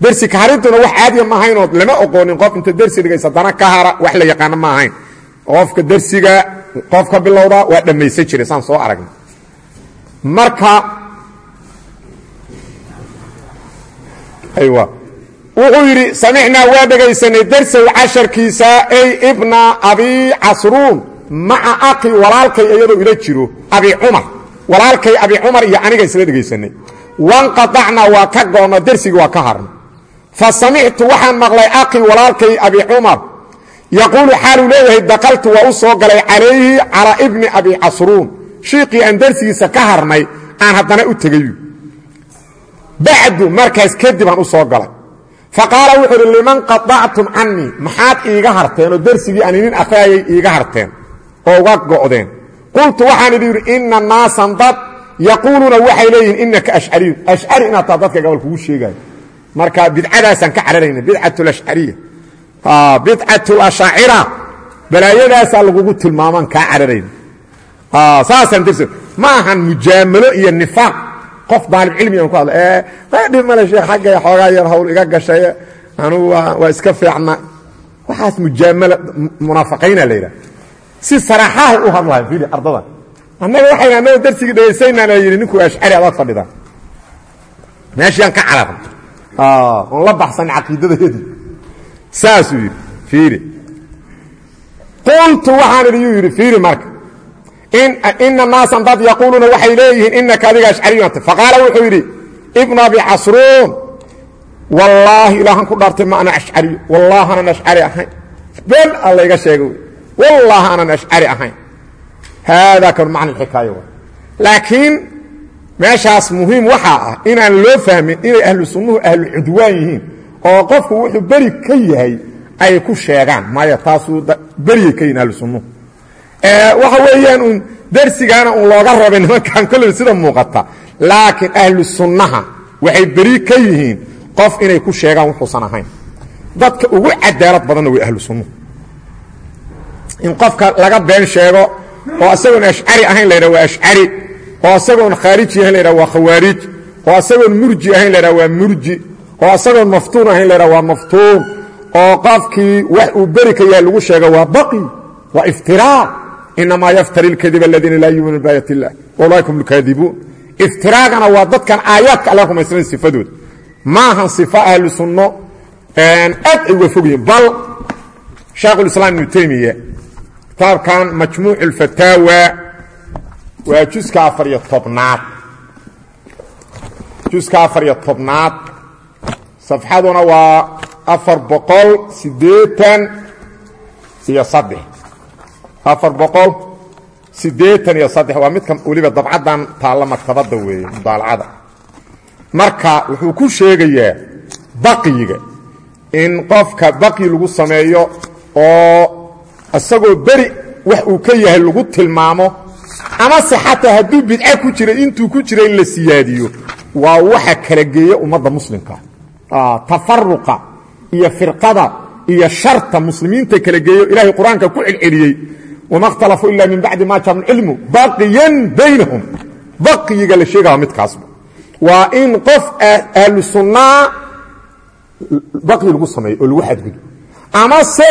Dersi ka harintuna wax caadiya ma ahaynoo lama oqoonin. Qof inta dersi dhigaysa dana ka hara wax la yaqaano ma ahayn. Qofka dersiga qof ka bilowdaa waa dhammaysan jiray saan soo aragna marka aywa. Wuxuu yidhi samicnaa waa dhegaysanay dersow casharkiisa ey ibna abi casruun. Maca aqi walaalkay iyadoo ila jiro abi cumar walaalkay abi cumar iyo aniga isla dhegaysanay. Wanqaacnaa waa ka goonna dersigii waa ka harna fa samictu waxaan maqlay aqi walaalkay abi cumar. Yaquulu xaaluu leeyahay dakaltu waa u soo galay calayhi calaa ibni abi casruun. Shiiqii aan dersigiisa ka harnay aan haddana u tegayu bacdu markaas kadib aan u soo galay. Fa qaala wuxuu uhi liman qaactum canii maxaad iiga harteen oo dersigii aan inin akhriyayay iiga harteen oo uga go'deen qultu waxaan idhi yidhi ina naasan dad yaquuluuna waxay leeyihiin inaka ashcariyun ashcari inaad taa dadka gabal kugu sheegaayo. Marka bidcadaasaan ka cararayna bidcat lashcariya bidcat lashaacira balaayadaasaa lagugu tilmaamaan kaa cararayna saasaan dersi ma ahan mujaamalo iyo nifaaq. Qof daalib cilmigan ku hadla dhib male sheekh xagga xoogaa yar hawl iga gashay. Anugu waa iska fiicna. Waxaas mujaamala munaafiqiina la yidhaha si saraaxahay u hadlahay fili ardada. Annaga waxayna annaga darsigii dhegaysaynana yidhi ninkuu ashcari adaad fadhidaan meeshiaan ka cararna oon la baxsanay caqiidadayadii saasuu yidhi fiiri. Qultu waxaan idhi yuu fiiri marka. Ina naasan dad yaquuluuna waxay leeyihiin inaka adiga ashcariyunta faqaala wuxuu yidhi ibnu abi casruun. Wallaahi ilaahan ku dhaartay ma ana ashcariyo wallaahi anan ashcari ahayn. Been allayga sheega wy wallaahi anan ashcari ahayn haadaa kan macna xikaaya laakiin meeshaas muhiim waxaa ah inaan loo fahmin inay ahlu sunnuhu ahlu cudwaan yihiin oo qofku wuxuu beri ka yahay ay ku sheegaan maya taasuu beriyay ka yihiin ahlu sunnuhu waxa weeyaan uun darsigaana uun looga rabay nimankan kolley sida muuqata laakiin ahlu sunnaha waxay beri ka yihiin qof inay ku sheegaan wuxuusan ahayn dadka ugu cadaalad badanna way ahlu sunnuhu in qofka laga been sheego oo isagoon ashcari ahayn la ydhaha waa ashcari oo isagoon khaariji ahayn la ydhaha waa khawaarij oo isagoon murji ahayn la ydhaha waa murji oo isagoon maftuun ahayn la ydhaha waa maftuun oo qofkii wax uu beri ka yahay lagu sheego waa baqi waa iftiraa. Inamaa yaftari اlkadiba aladiina laa yuminuun biaayat اllah ulaaika hum lkaadibuun iftiraagana waa dadkan aayaadka alla rumaysanan sifadooda maahan sifa ahlu sunno aad ay uga fogyihin bal shaekhulislaam ibnu teymiya kitaabkan majmuuc اlfataawa waa juska afariyo tobnaad. Juska afariyo tobnaad. Safxaduna waa afar boqol siddeetan iyo saddex. Afar boqol siddeetan iyo saddex waa midka weliba dabcaddan taalla maktabadda weeye mudaalacada marka wuxuu ku sheegayaa baqyiga in qofka baqyi lagu sameeyo oo isagoo beri wax uu ka yahay lagu tilmaamo amase xataa hadduu bidca ku jira intuu ku jira in la siyaadiyo waa waxa kala geeya ummadda muslimka. Tafaruqa iyo firqada iyo sharta muslimiinta kala geeyo ilaahay qur'aanka ku celceliyey. Wama اkhtalafuu ila min bacdi ma jaam cilmu baqiyan baynahum. Baqyiga la sheegaya midkaasba waa in qof ahlu sunnaa baqyi lagu sameeyo oo lagu xadgudo amase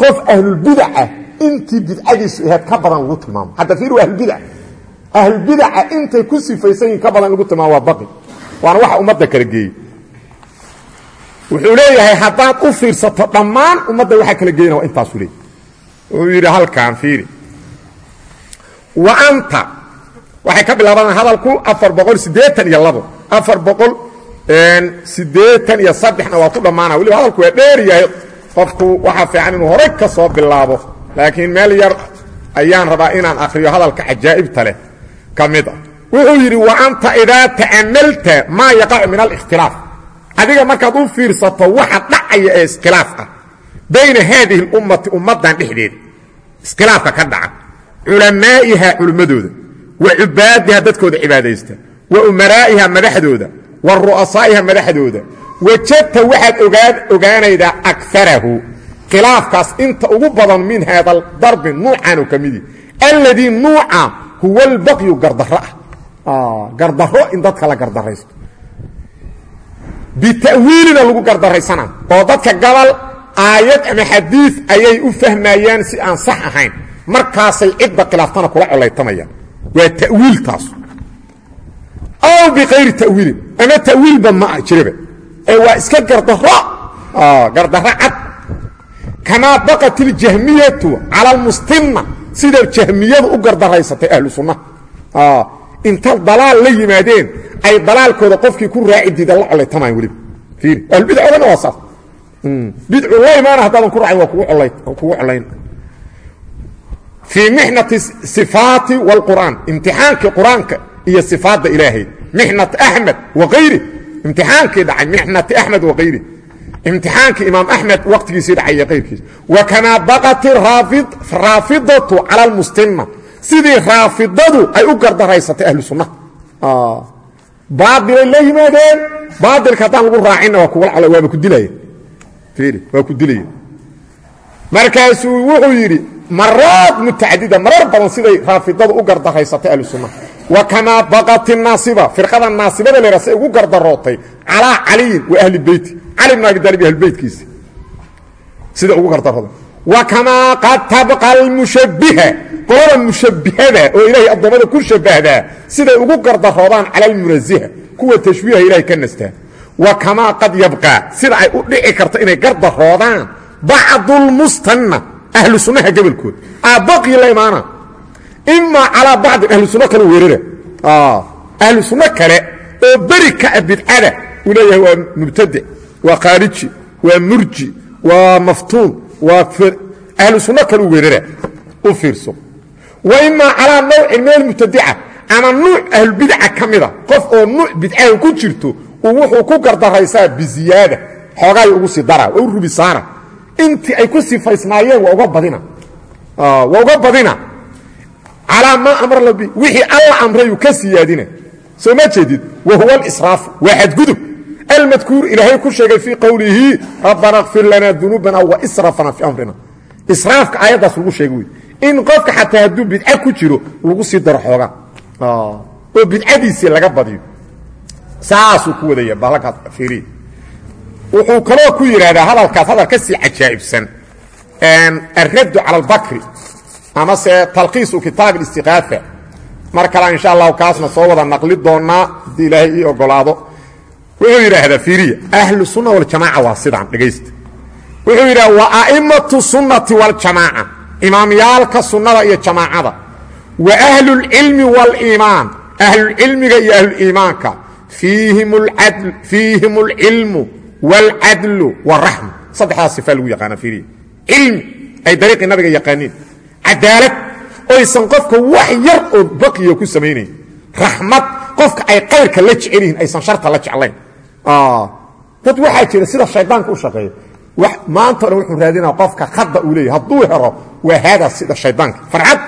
qof ahlulbidaca intii bidcadiisu aheed ka badan lagu tilmaamo. Hadda fiir waa ahlulbidac. Ahlulbidaca intay ku sifaysan yihiin ka badan lagu tilmaamo waa baqi. Waana waxa ummadda kala geeyey. Wuxuu leeyahay haddaad u fiirsato dhammaan ummadda waxaa kala geeyana waa intaasu leey wuxuu yidhi halkan fiiri. Wa anta waxay ka bilaabaan hadalku afar boqol siddeetan iyo labo. Afar boqol siddeetan iyo saddexna waa ku dhammaana weliba hadalku waa dheer yahay qofku waxaa fiican inuu horay ka soo bilaabo laakiin meel yar ayaan rabaa inaan akhriyo hadalka cajaa'ibta leh. Ka mid a wuxuu yidhi wa anta idaa ta'amalta maa yaqacu min alikhtilaaf. Adiga markaad u fiirsato waxa dhacaya ee iskhilaaf ah. Bayna haadihi اlummati ummaddan dhexdeeda. Iskhilaafka ka dhaca. Culamaa'iha culimmadooda wa cubaadiha dadkooda cibaadaysta wa umaraa'iha madaxdooda wa ru'asaa'iha madaxdooda wajadta waxaad ogaanaydaa akarahu khilaafkaas inta ugu badan min haada darbi nuucaanu ka midi. Alladii nuuca huwa albaqyu gardarro ah. Gardarro in dadka la gardaraysto bita'wiilina lagu gardarraysana. Oo dadka gabal aayad ama xadiid ayay u fahmayaan si aan sax ahayn. Markaasay cidda khilaaftana kula colaytamayaan. Waa ta'wiil taas. Aw bikayri ta'wiilin. Ama ta'wiilba ma jiraba ee waa iska gardarro gardarro cad. Kamaa baqat iljahmiyatu cala almustima sida jahmiyadu u gardaraysatay ahlu sunnaha inta dalaal la yimaadeen ay dalaalkooda qofkii ku raaci diida la colaytamayan weliba iiri ahlubidcodana waa saas. Bidcu la imaana haddaadan ku raacin waa kugu colayn fii mixnati sifaati wاlqur'aan imtixaankii qur'aanka iyo sifaadda ilaahay. Mixnat axmed wakayri imtixaankii dhacay mixnati axmed wakayri imtixaankii imaam axmed waqtigiisii dhacay iyo kayrkiisa wa kamaa baqat raafidatu cala almustima sidii raafidadu ay u gardaraysatay ahlu sunnaha baailay la yimaadeen baailka haddaan lagu raacinna waa kugula col waaba ku dilaya waa ku dilaya markaasuu wuxuu yidhi maraad mutacadida marar badan siday raafidadu u gardaraysatay ahlu sunnaha wa kamaa baqat inaasiba firqada naasibada leha say ugu gardarootay calaa caliyin wa ahli beyti cali bn abi daalib iyo ahlubeytkiisi sida ugu gardarooda wa kamaa qad tabqa almushabbiha. Qolada mushabbihada oo ilaahay addoommada ku shabbahdaa siday ugu gardaroodaan cala almunasiha kuwa tashbiiha ilahay ka nastaa wa kamaa qad yabqaa sida ay u dhici karto inay gardaroodaan bacdulmustanna ahlu sunnaha gebolkood aabaqii la imaana imaa calaa bacdin ahlu sunno kale weerara ahlu sunno kale oo beri kaa bidcada uu leeyahay waa mubtadec waa khaariji waa murji waa maftuun waa ahlu sunno kale u weerara u fiirso wa imaa calaa nawcin min almubtadica ama nuuc ahlubidca ka mida qof oo nuuc bidcaha ku jirto uu wuxuu ku gardaraysaa biziyaada xoogaay ugu sii dara waa u rubisaana intii ay ku sifaysnaayeen waa uga badina calaa maa amra bi wixii alla amrayuu ka siyaadina. Soo ma jeedid? Wa huwa alisraafu waa xadgudub. Almadkuur ilaahay ku sheegay fii qowlihi rabbana kfir lanaa dunuubana wa israfana fii amrina. Israafka aayaddaas lagu sheegay wey in qofka xataa hadduu bidca ku jiro lagu sii daro xoogaa. Oo bidcadiisii laga badiyo. Saasuu ku wadaya bahalkaas fiiriya wuxuu kaloo ku yidhaahdaa hadalkaas hadal ka sii cajaa'ibsan. Alraddu cala albakri amase talkiisu kitaab alistiqaafa mar kale insha allahu kaasna soo wada naqli haddii ilaahay ii ogolaado wuxuu yidhaahdaa fiiriya ahlu sunna waljamaaca waa sidaan dhegaysta wuxuu yidhaha wa a'immatu sunnati waljamaaca imaamyaalka sunnada iyo jamaacada. Wa ahlulcilmi waaliimaan ahlulcilmiga iyo ahluliimaanka fiihim alcilmu wاlcadlu wاraxma saddexdaas sifaa lagu yaqaana fiiriya cilmi ay dariiqii nabiga yaqaaniin cadaalad oysan qofka wax yar oo baqiya ku samaynayn. Raxmad qofka ay kayrka la jecel yihiin aysan sharta la jeclayn. Dad waxaa jira sida shaydaanka u shaqeeya maanta o dhan wuxuu raadinaa qofka khada uu leeyahy hadduu helo waa haadaa sida shaydaanka. Farxad?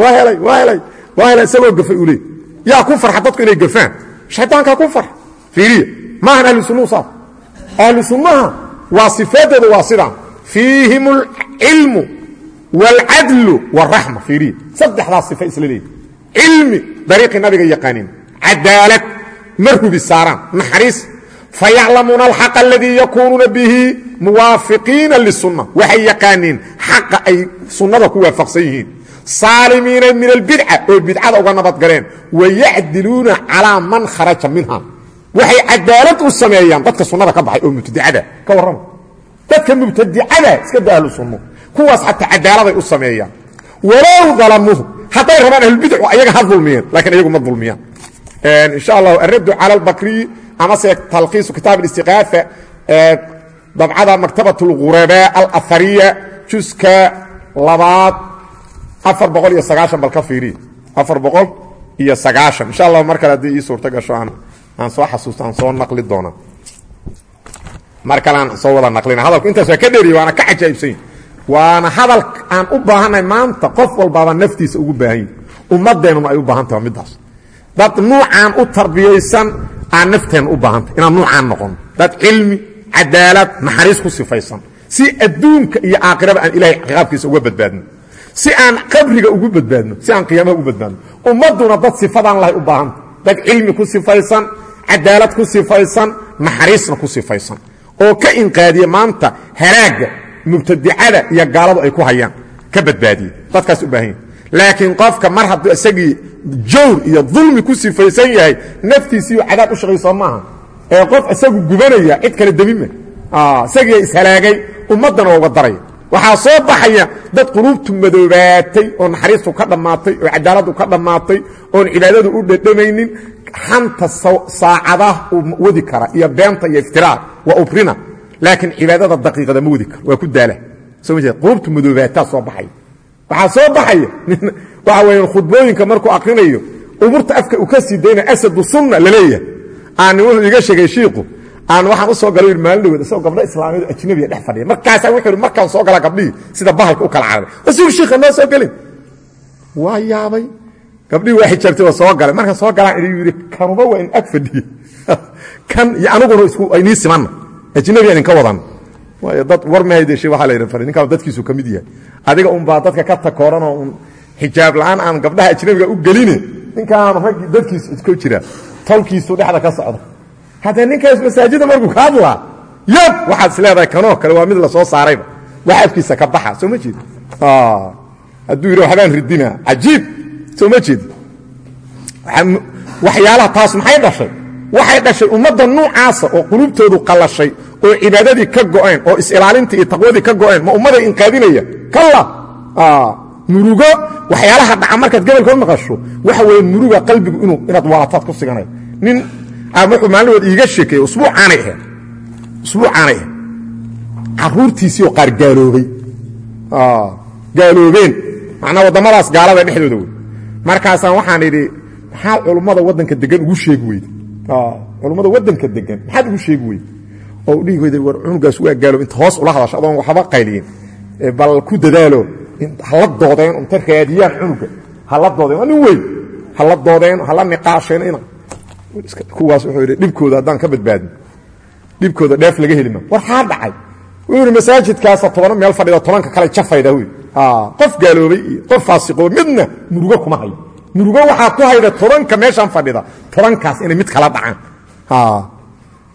Waa helay waa helay waa helay isagoo gafay uu leey yaa ku farxa dadku inay gafaan. Shaydaankaa ku farxa fiiriya. Maahan ahlu sunnuhu saas ahlu sunnaha waa sifaaddooda waa sidaan. Fiihim alcilmu wاlcadlu wاraxma fiiriya saddexdaas sifa isla leeyihi cilmi dariiqii nabiga yaqaaniin cadaalad ma rubi saaraan naxariis fayaclamuuna alxaqa aladii yakuunuuna bihi muwaafiqiina lisunna waxay yaqaaniin xaqa ay sunnada ku waafaqsan yihiin saalimiina min albidca oo bidcada uga nabadgaleen wayacdiluuna calaa man kharaja minha waxay cadaalad u sameeyaan dadka sunnada ka baxay oo mubtadicada ka warrama dadka mubtadicada iska da ahlu sunno kuwaas xataa cadaaladay u sameeyaan. Walow dalamuuhu hadday rabaan ahlubidcu ayaga ha dulmiyeen lakiin iyagu ma dulmiyaan. Insha allahu araddu cala albakriy amase talkiisu kitaab alistiqaafa dabcada maktabat اlghurabaa alahariya juska labaad afar boqol iyo sagaashan bal ka fiiriya afar boqol iyo sagaashan. Insha allah mar kale ii suurto gasho aan soo xasuusto soo naqli doona mar aan soo wada naqlina. Hadalku intaas ka dheriya waana ka cajaa'ibsany waana hadal aan u baahanay maanta qof walbaaba naftiisa ugu baahan yahi ummadeennuna ay u baahan taha middaas. Dad nuucaan u tarbiyaysan aan nafteenna u baahantay inaan nuucaan noqono dad cilmi cadaalad naxariis ku sifaysan. Si adduunka iyo aakhiraba aan ilahay ciqaabkiisa uga badbaadno si aan qabriga ugu badbaadno si aan qiyaamaha ugu badbaadno ummadduna dad sifadaan lahay u baahanta dad cilmi ku sifaysan cadaalad ku sifaysan naxariisna ku sifaysan. Oo ka inqaadiya maanta halaagga mubtadicada iyo gaaladu ay ku hayaan. Ka badbaadiye dadkaas u baahan yahi laakiin qofka mar hadduu isagii jawr iyo dulmi ku sifaysan yahay naftiisiiyo cadaab u shaqayso maaha. Ee qof isagu gubanaya cid kale demime isagiia ishalaagay ummaddana waa uga daraya waxaa soo baxaya dad quluubtu madoobaatay oo naxariistu ka dhammaatay oo cadaaladdu ka dhammaatay oon cibaadadu u dhedhamaynin xanta saacadaha uu wadi kara iyo beenta iyo iftiraar waa ubrina laakiin cibaadada daqiiqada ma wadi karo waa ku daala. Soo ma jeed quluubtu madoobaataa soo baxaya waxaa soo baxaya waxa weya khudbooyinka markuu akrinayo umurta afka uu ka sii dayna asadu sunna la leeyahay aanin wuxuu iga sheegay shiiku aan waxaan u soo galay maalin dhaweed isagoo gabdho islaamiyadu ajnabiya dhex fadhiya. Markaasaa wuxuu markaan soo gala gabdhihii sida bahalka u kala cararay rasuul shiikha noo soo gelin waa yaabay. Gabdhihii waa xijaabtay waa soo galay. Markaan soo galaan idhi yidhi kanuba waa in ajnabiya idinka wadan. Waayo dad war mahaydeeshe waxaa la yidhi fadhi ninkaan dadkiisu ka mid yahay. Adiga unbaa dadka ka takooranoo un xijaab la'aan aan gabdhaha ajnabiga u geline ninkaan raggii dadkiisu isku jira tolkiisu dhexda ka socda haddee ninkaas masaajida markuu ka hadlaa yab waxaad is leedahay kanoo kale waa mid la soo saarayba. Wax afkiisa ka baxa soo ma jeedi hadduu yidhi waxbaan ridinaa cajiib soo ma jeedi waxyaalaha taas maxay dhashay waxay dhashay ummadda nuucaasa oo qulubtoodu qallashay oo cibaadadii ka go'een oo is-ilaalintii iyo taqwadii ka go'een ma ummaday inqaadinaya kalla! Murugo waxyaalaha dhaca markaad u maqasho waxa weeye muruga qalbigu inaad waalataad ku siganay nin wuxuu maalinood iiga sheekeeye usbuucaanay ahayd usbuucaanay ahayd carruurtiisii oo qaar gaaloobay. Gaaloobeen. Macnaa waddamadaas gaalada dhexdooda wey. Markaasaan waxaan idhi maxaa culummada waddanka degan ugu sheegi weyde culummada waddanka degan maxaad ugu sheegi weyde oo dhihi war cunugaas waa gaalo inta hoos ula hadasho adoon waxba qayliyin bal ku dadaalo hala doodeen inta raadiyaan cunuga. Hala doodeen nin weyn. Hala doodeen hala niqaasheen ina kuwaas wuxuu yidhi dhibkooda haddaan ka badbaadin. Dhibkooda dheef laga heli ma. War xaa dhacay. Wuxuu yidhi masaajidkaasa tobano meel fadhida tobanka kale jafayda wy qof gaaloobay iyo qof faasiqooba midna murugo kuma hayo murugo waxaa ku hayda tobanka meeshaan fadhida. Tobankaas inay mid kala dhacaan.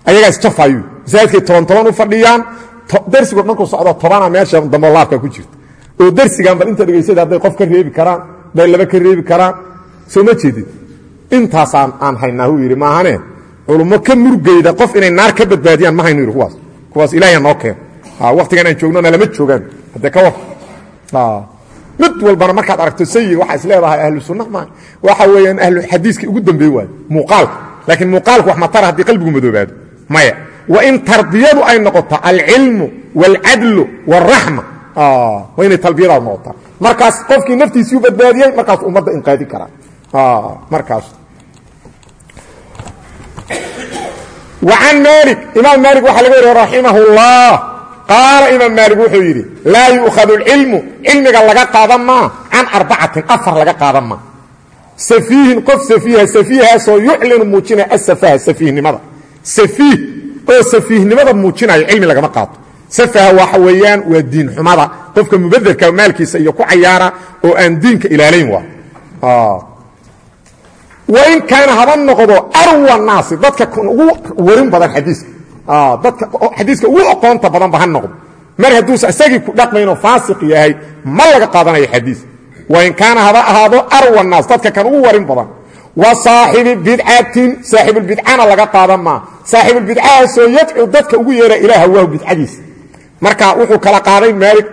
Ayagaas jafayu masaajidkay toban toban u fadhiyaan. Darsigood markuu socdo tobana meesha dambolaabka ku jirta. Oo darsigan bal inta dhegaysada hadday qof ka reebi karaan hadday laba ka reebi karaan. Soo ma jeedid intaasaan aan haynaa uu yidhi maahane culummo ka murgayda qof inay naar ka badbaadiyaan ma hayno yidhi kuwaas. Kuwaas ilaahay noo keen waqtigan aan joognona lama joogaan. Haddee ka war mid walbana markaad aragto sayi waxaa is leedahay ahlu sunna ma waxa weeyaan ahlu xadiiskii ugu dambeey waayo muuqaalka laakiin muuqaalku wax matara haddii qalbigu madoobaado maya wa in tarbiyadu ay noqoto alcilmu wاlcadlu wاraxma waa inay talbiyadaad noqotaa markaas qofkii naftiisii u badbaadiyey markaas ummadda inqaadi karaa markaas وعن مالك imaam mالك waxa laga wariye raximah الlah qaala imaam maalik wuxuu yidhi laa yu'khadu اlcilmu cilmiga laga qaadan maa can arbacatin afar laga qaadan maa safiihin qof safiiha safiihaasoo yuclinu muujinaya asafaha safiihnimada. Safiih oo safiihnimada muujinayo cilmi lagama qaato. Safaha waxa weeyaan waa diin xumada. Qofka mubaderka maalkiisa iyo ku cayaara oo aan diinka ilaalayn waa. Wain kaana haba noqdo arwa naasi dadka ugu warin badan xadiiska dadka xadiiska ugu aqoonta badanba ha noqdo mar hadduusa isagii ku dhaqmaynoo faasiq yahay ma laga qaadanayo xadiis. Wain kaana haba ahaado arwa naas dadka kan ugu warin badan. Wa saaxibi bidcatin saaxibulbidcana laga qaadan maa saaxibulbidcahaasoo yadcu dadka ugu yeera ilaa hawaahu bidcadiisa marka wuxuu kala qaaday maalik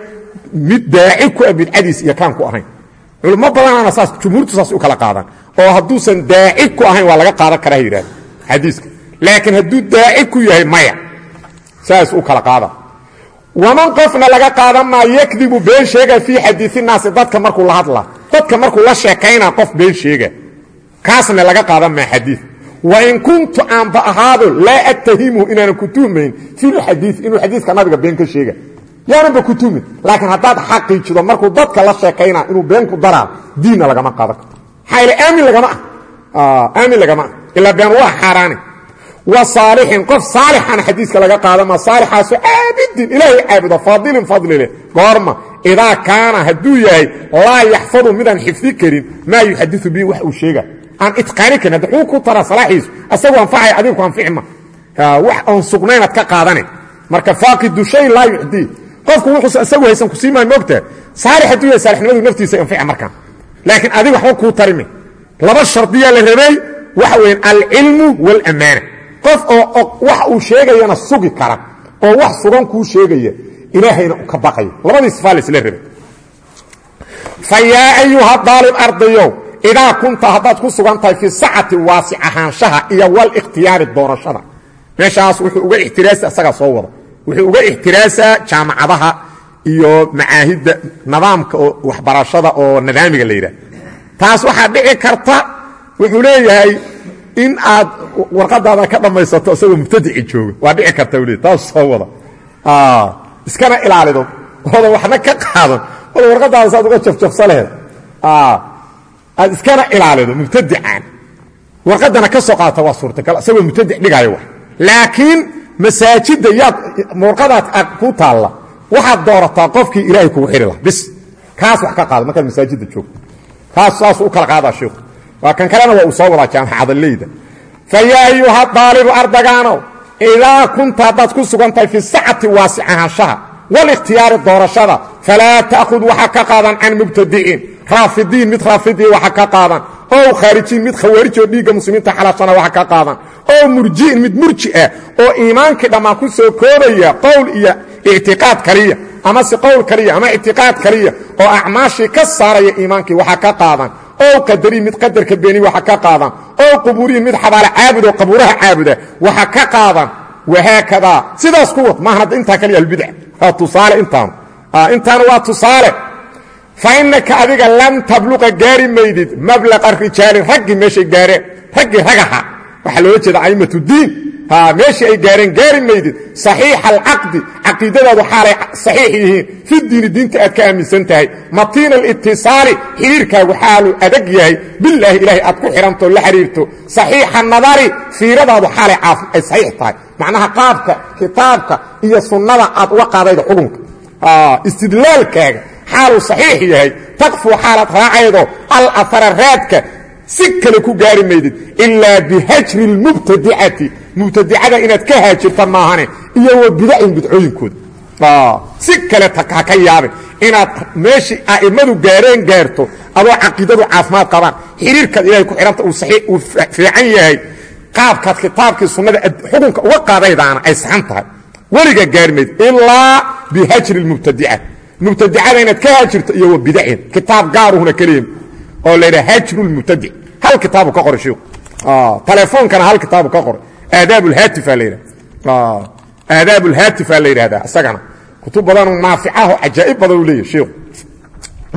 mid daaci ku ah bidcadiis iyo kaan ku ahayn. Culimo badanaana saas jumhuurtu saas u kala qaadaan oo hadduusan daaci ku ahayn waa laga qaadan karaa yidhahda xadiiska laakiin hadduu daaci ku yahay maya saas u kala qaada. Waman qofna laga qaadan maa yakdibu been sheega fii xadiiinaasi dadka markuu la hadla dadka markuu la sheekaynaa qof been sheega. Kaasna laga qaadan maa xadii wain kuntu aanba ahaado laa attahimuhu inaanan ku tuhmayn fi lxadii inuu xadiiska nabiga been ka sheega. Yaananba ku tuhmin laakiin haddaad xaqiijido markuu dadka la sheekaynaa inuu been ku daraa diinna lagama qaadan karo maxaa aamin lagama ah. Aamin lagama ah. Ilaa been waa xaaraane wa saalixin qof saalixana xadiiska laga qaadama saalixaaso caabidin ilaahay caabudo faadilin fadli leh. Goorma idaa kaana hadduu yahay laa yaxfadu midaan xifdi karin maa yuxadiu bihi wax uu sheega. Aan itqaani karin hadda xuu ku tara salaaxiisu asagu anfacay adigu ku anfici ma wax oon sugnaynad ka qaadane. Marka faaqidu shay laa yucdii qofku wuxuusa isagu haysan ku sii maa moogtaa saalix hadduu yahay saalixnimadu naftiisa anfica markaan laakiin adiga waxba kuu qof oo wax uu sheegayana sugi kara oo wax sugan kuu sheegaya ilaahayna ka baqayo labadii sifaa laisla rabay fa yaa ayuha daalib ardayow idaa kunta haddaad ku sugan tahay fii sacati waasic ahaanshaha iyo walikhtiyaari doorashada. Meeshaas wuxuu uga ixtiraasa isagaa soo wada. Wuxuu uga ixtiraasaa jaamacadaha iyo macaahidda nidaamka waxbarashada oo nidaamiga la yidhaah taas waxaa dhici karta wuxuu leeyahay in aad warqadaada ka dhammaysato isagoo mubtadici jooga waa dhici karta le taas soo wada. Iskana ilaalido oodan waxna ka qaadan oodan warqadaada saad uga jafjafsa laheed aad iskana ilaalido mubtadicaan. Warqadana ka soo qaadata waa suurtagal isagoo mubtadic dhigaayo wa laakiin masaajidda yaad warqadaad aad ku taalla waxaad doorataa qofkii ilaahay kugu xidhi laha bis kaas wax ka qaada markaad masaajidda joogto kaas saasuu u kala qaadaa sheikhu waa kan kalena waa uu soo wadaa jaamacadaleyda fa yaa ayuha daalibu ardagaanow idaa kunta haddaad ku sugan tahay fii sacati waasic ahaanshaha walikhtiyaari doorashada falaa ta'khud waxa ka qaadan can mubtadiciin raafidiin mid raafidii waxa ka qaadan. Ow khaarijiin mid khawaarij oo dhiigga muslimiinta xalaashana waxa ka qaadan. Oo murji'in mid murji ah oo iimaankii dhammaan ku soo koobaya qowl iyo ictiqaad kaliya amase qowl kaliya ama ictiqaad kaliya oo acmaashii ka saaraya iimaankii waxa ka qaadan ow qadariin mid qadarka beeni waxa ka qaadan. Ow quburiin mid xabaale caabud oo qabuuraha caabuda waxa ka qaadan. Wahaakadaa sidaas ku wad maahan hadda intaa kaliya ahlubidc waa tusaale intaanu intaanu waa tusaale. Fa innaka adiga lan tabluqa gaari maydid mablaqa rijaali raggii meeshay gaareen raggii ragaha. Waxaa loola jeeda diin meeshii ay gaareen gaari maydid saxiixa alcaqdi caqiidadaadu xaalay saxiix yihiin fi diini diinta aad ka aaminsan tahay. Matiina alitisaali xidhiirkaagu xaalu adag yahay. Bilaahi ilaahay aad ku xidhantoo la xidhiirto saxiixa nadari fiiradaadu xaalay ay saxiix tahay. Macnaha qaabka kitaabka iyo sunnada aad uga qaadayda xukunka istidlaalkaaga xaaluu saxiix yahay. Takfuu xaalaad raacaydo alafara raadka si kale ku gaari maydid ilaa bihajri اlmubtadicati mubtadicada inaad ka haajirta maahane iyo wa bidacin bidcooyinkooda si kale ha ka yaabin inaad meeshii a'immadu gaareen gaarto adoo caqiidadu caafimaad qabaan. Xiriirkaad ilahay ku xihanta uu fiican yahay. Qaabkaad kitaabkii sunnada xukunka uga qaadaydaana ay saxan tahay. Weligaa gaari maydid ilaa bihajri اlmubtadica mubtadicada inaad ka haajirto iyo wa bidacin kitaab gaaruhuna keliya oo la ydhaha hajru lmubtadic hal kitaabu ka qoray shiku telefoonkana hal kitaabu ka qoray aadaab lhaatifaa la yidhahda aadaab lhaatifaa la yidhahdaa isagana kutub badanoo naaficaho cajaa'ib badan u leeyahy shiku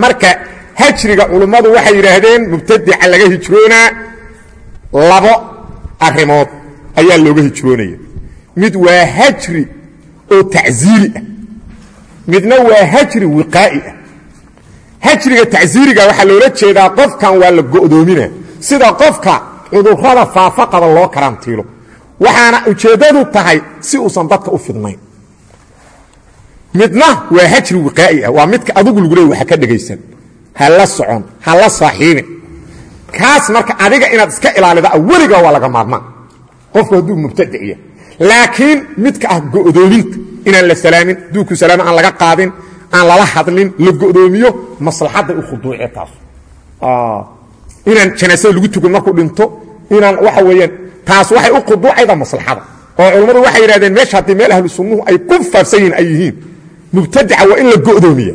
marka hajriga culummadu waxay yidhaahdeen mubtadica laga hijroonaa labo arrimood ayaa looga hijroonaya. Mid waa hajri oo tacziiri ah. Midna waa hajri wiqaa'i ah. Hajriga tacsiiriga waxaa loola jeedaa qofkan waa la go'doomina sida qofka cudurrada faafa qaba loo karantiilo. Waxaana ujeeddadu tahay si uusan dadka u fidnayn. Midna waa hajri wiqaa'i ah waa midka adugu lagu leey waxa ka dhegaysan ha la socon ha la saaxiibin kaas marka adiga inaad iska ilaalida weliga waa laga maarmaan. Qofku hadduu mubtadiciya laakiin midka ah go'doominta inaan la salaamin hadduu ku salaamo aan laga qaadin aan lala hadlin la go'doomiyo maslaxadday u khuduuce taas inaan janaasada lagu tukan markuu dhinto inaan waxa weeyaan taas waxay u khuduucayda maslaxada. Oo culammadu waxay yidhahdeen meesha haddii meel ahlu sunnuhu ay ku faafsan ay yihiin mubtadica waa in la go'doomiya.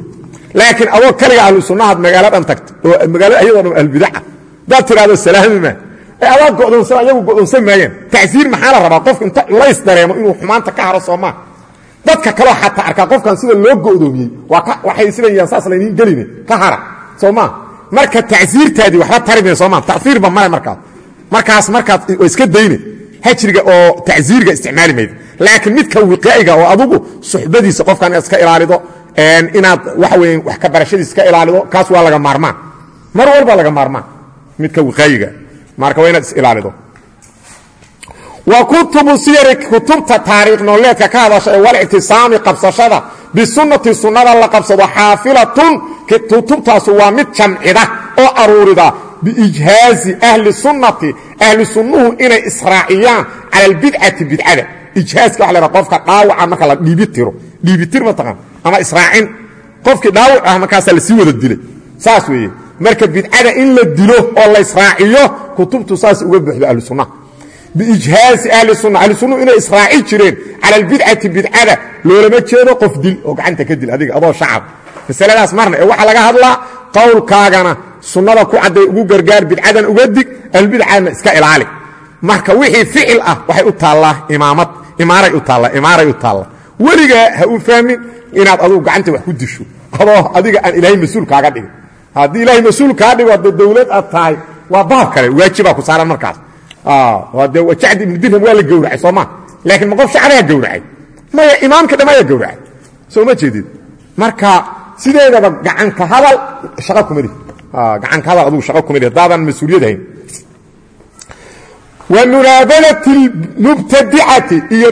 Laakiin adoo kaliga ahlu sunnahaad magaaladan tagta oo magaalada ayadoo dhan ahlubidaca hadaad tidhahdo salaami maa ee adaa go'doonsan ayagu go'doonsan maayaan tacsiir maxaa la rabaa? Qofku inta culays dareemo inuu xumaanta ka haro soomaa dadka kaloo xataa arkaa qofkan sida loo go'doomiyey waxay silayaan saas layniin gelina ka hara soo maa marka tacsiirtaadii waxba tarime sooma taiirba male markaas markaas markaad waa iska dayne hajriga oo tacsiirga isticmaali mayda laakiin midka wiqaa'iga oo adugu suxbadiisa qofkan iska ilaalido inaad waxa weya wax ka barashadiisa iska ilaalido kaas waa laga maarmaan. Mar walba laga maarmaan midka wiqaayiga marka waa inaad is ilaalido wa kutubu siyari kutubta taariikh nooleedka ka hadasha ee walictisaami qabsashada bisunnati sunnada la qabsado xaafilatun kutubtaasu waa mid jamcida oo aruurida biijhaazi ahli sunnati ahli sunnuhu inay israaciyaan cala albidcati bidcada ijhaaska waa la qofka dhaawaca marka la dhiibitiro dhiibitir mataqaan ama israacin qofkii dhaawac ah markaasaa la sii wada dilay saas weeye marka bidcada in la biijhaazi ahli sunna ahli sunnuhu inay israaci jireen cala albidcati bidcada loolama jeedo qof dil oo gacanta ka dil adiga adoo shacab masaladaas marna ee waxaa laga hadlaa qowlkaagana sunnada ku cadday ugu gargaar bidcadan uga dig ahlubidcadna iska ilaali marka wixii ficil ah waxay u taallaa imaamad imaaray u taallaa imaaray u taallaa weligaa ha u fahmin inaad adugu gacanta wax ku disho adoo adiga aan ilaahay mas'uul kaaga dhigin haddii ilaahay mas'uul kaa de jacdi ibnu dirham waa gowracay soo maa laakiin ma qof shacbaha gowracay? Maya imaamka dhammayaa gowracay? Soo jeedid marka sideedaba gacanka hadal shaqo kuma lihi gacanka hadal adugu shaqo kuma lihi haddaadan mas'uuliyad hayn wa munaabadati mubtadicati iyo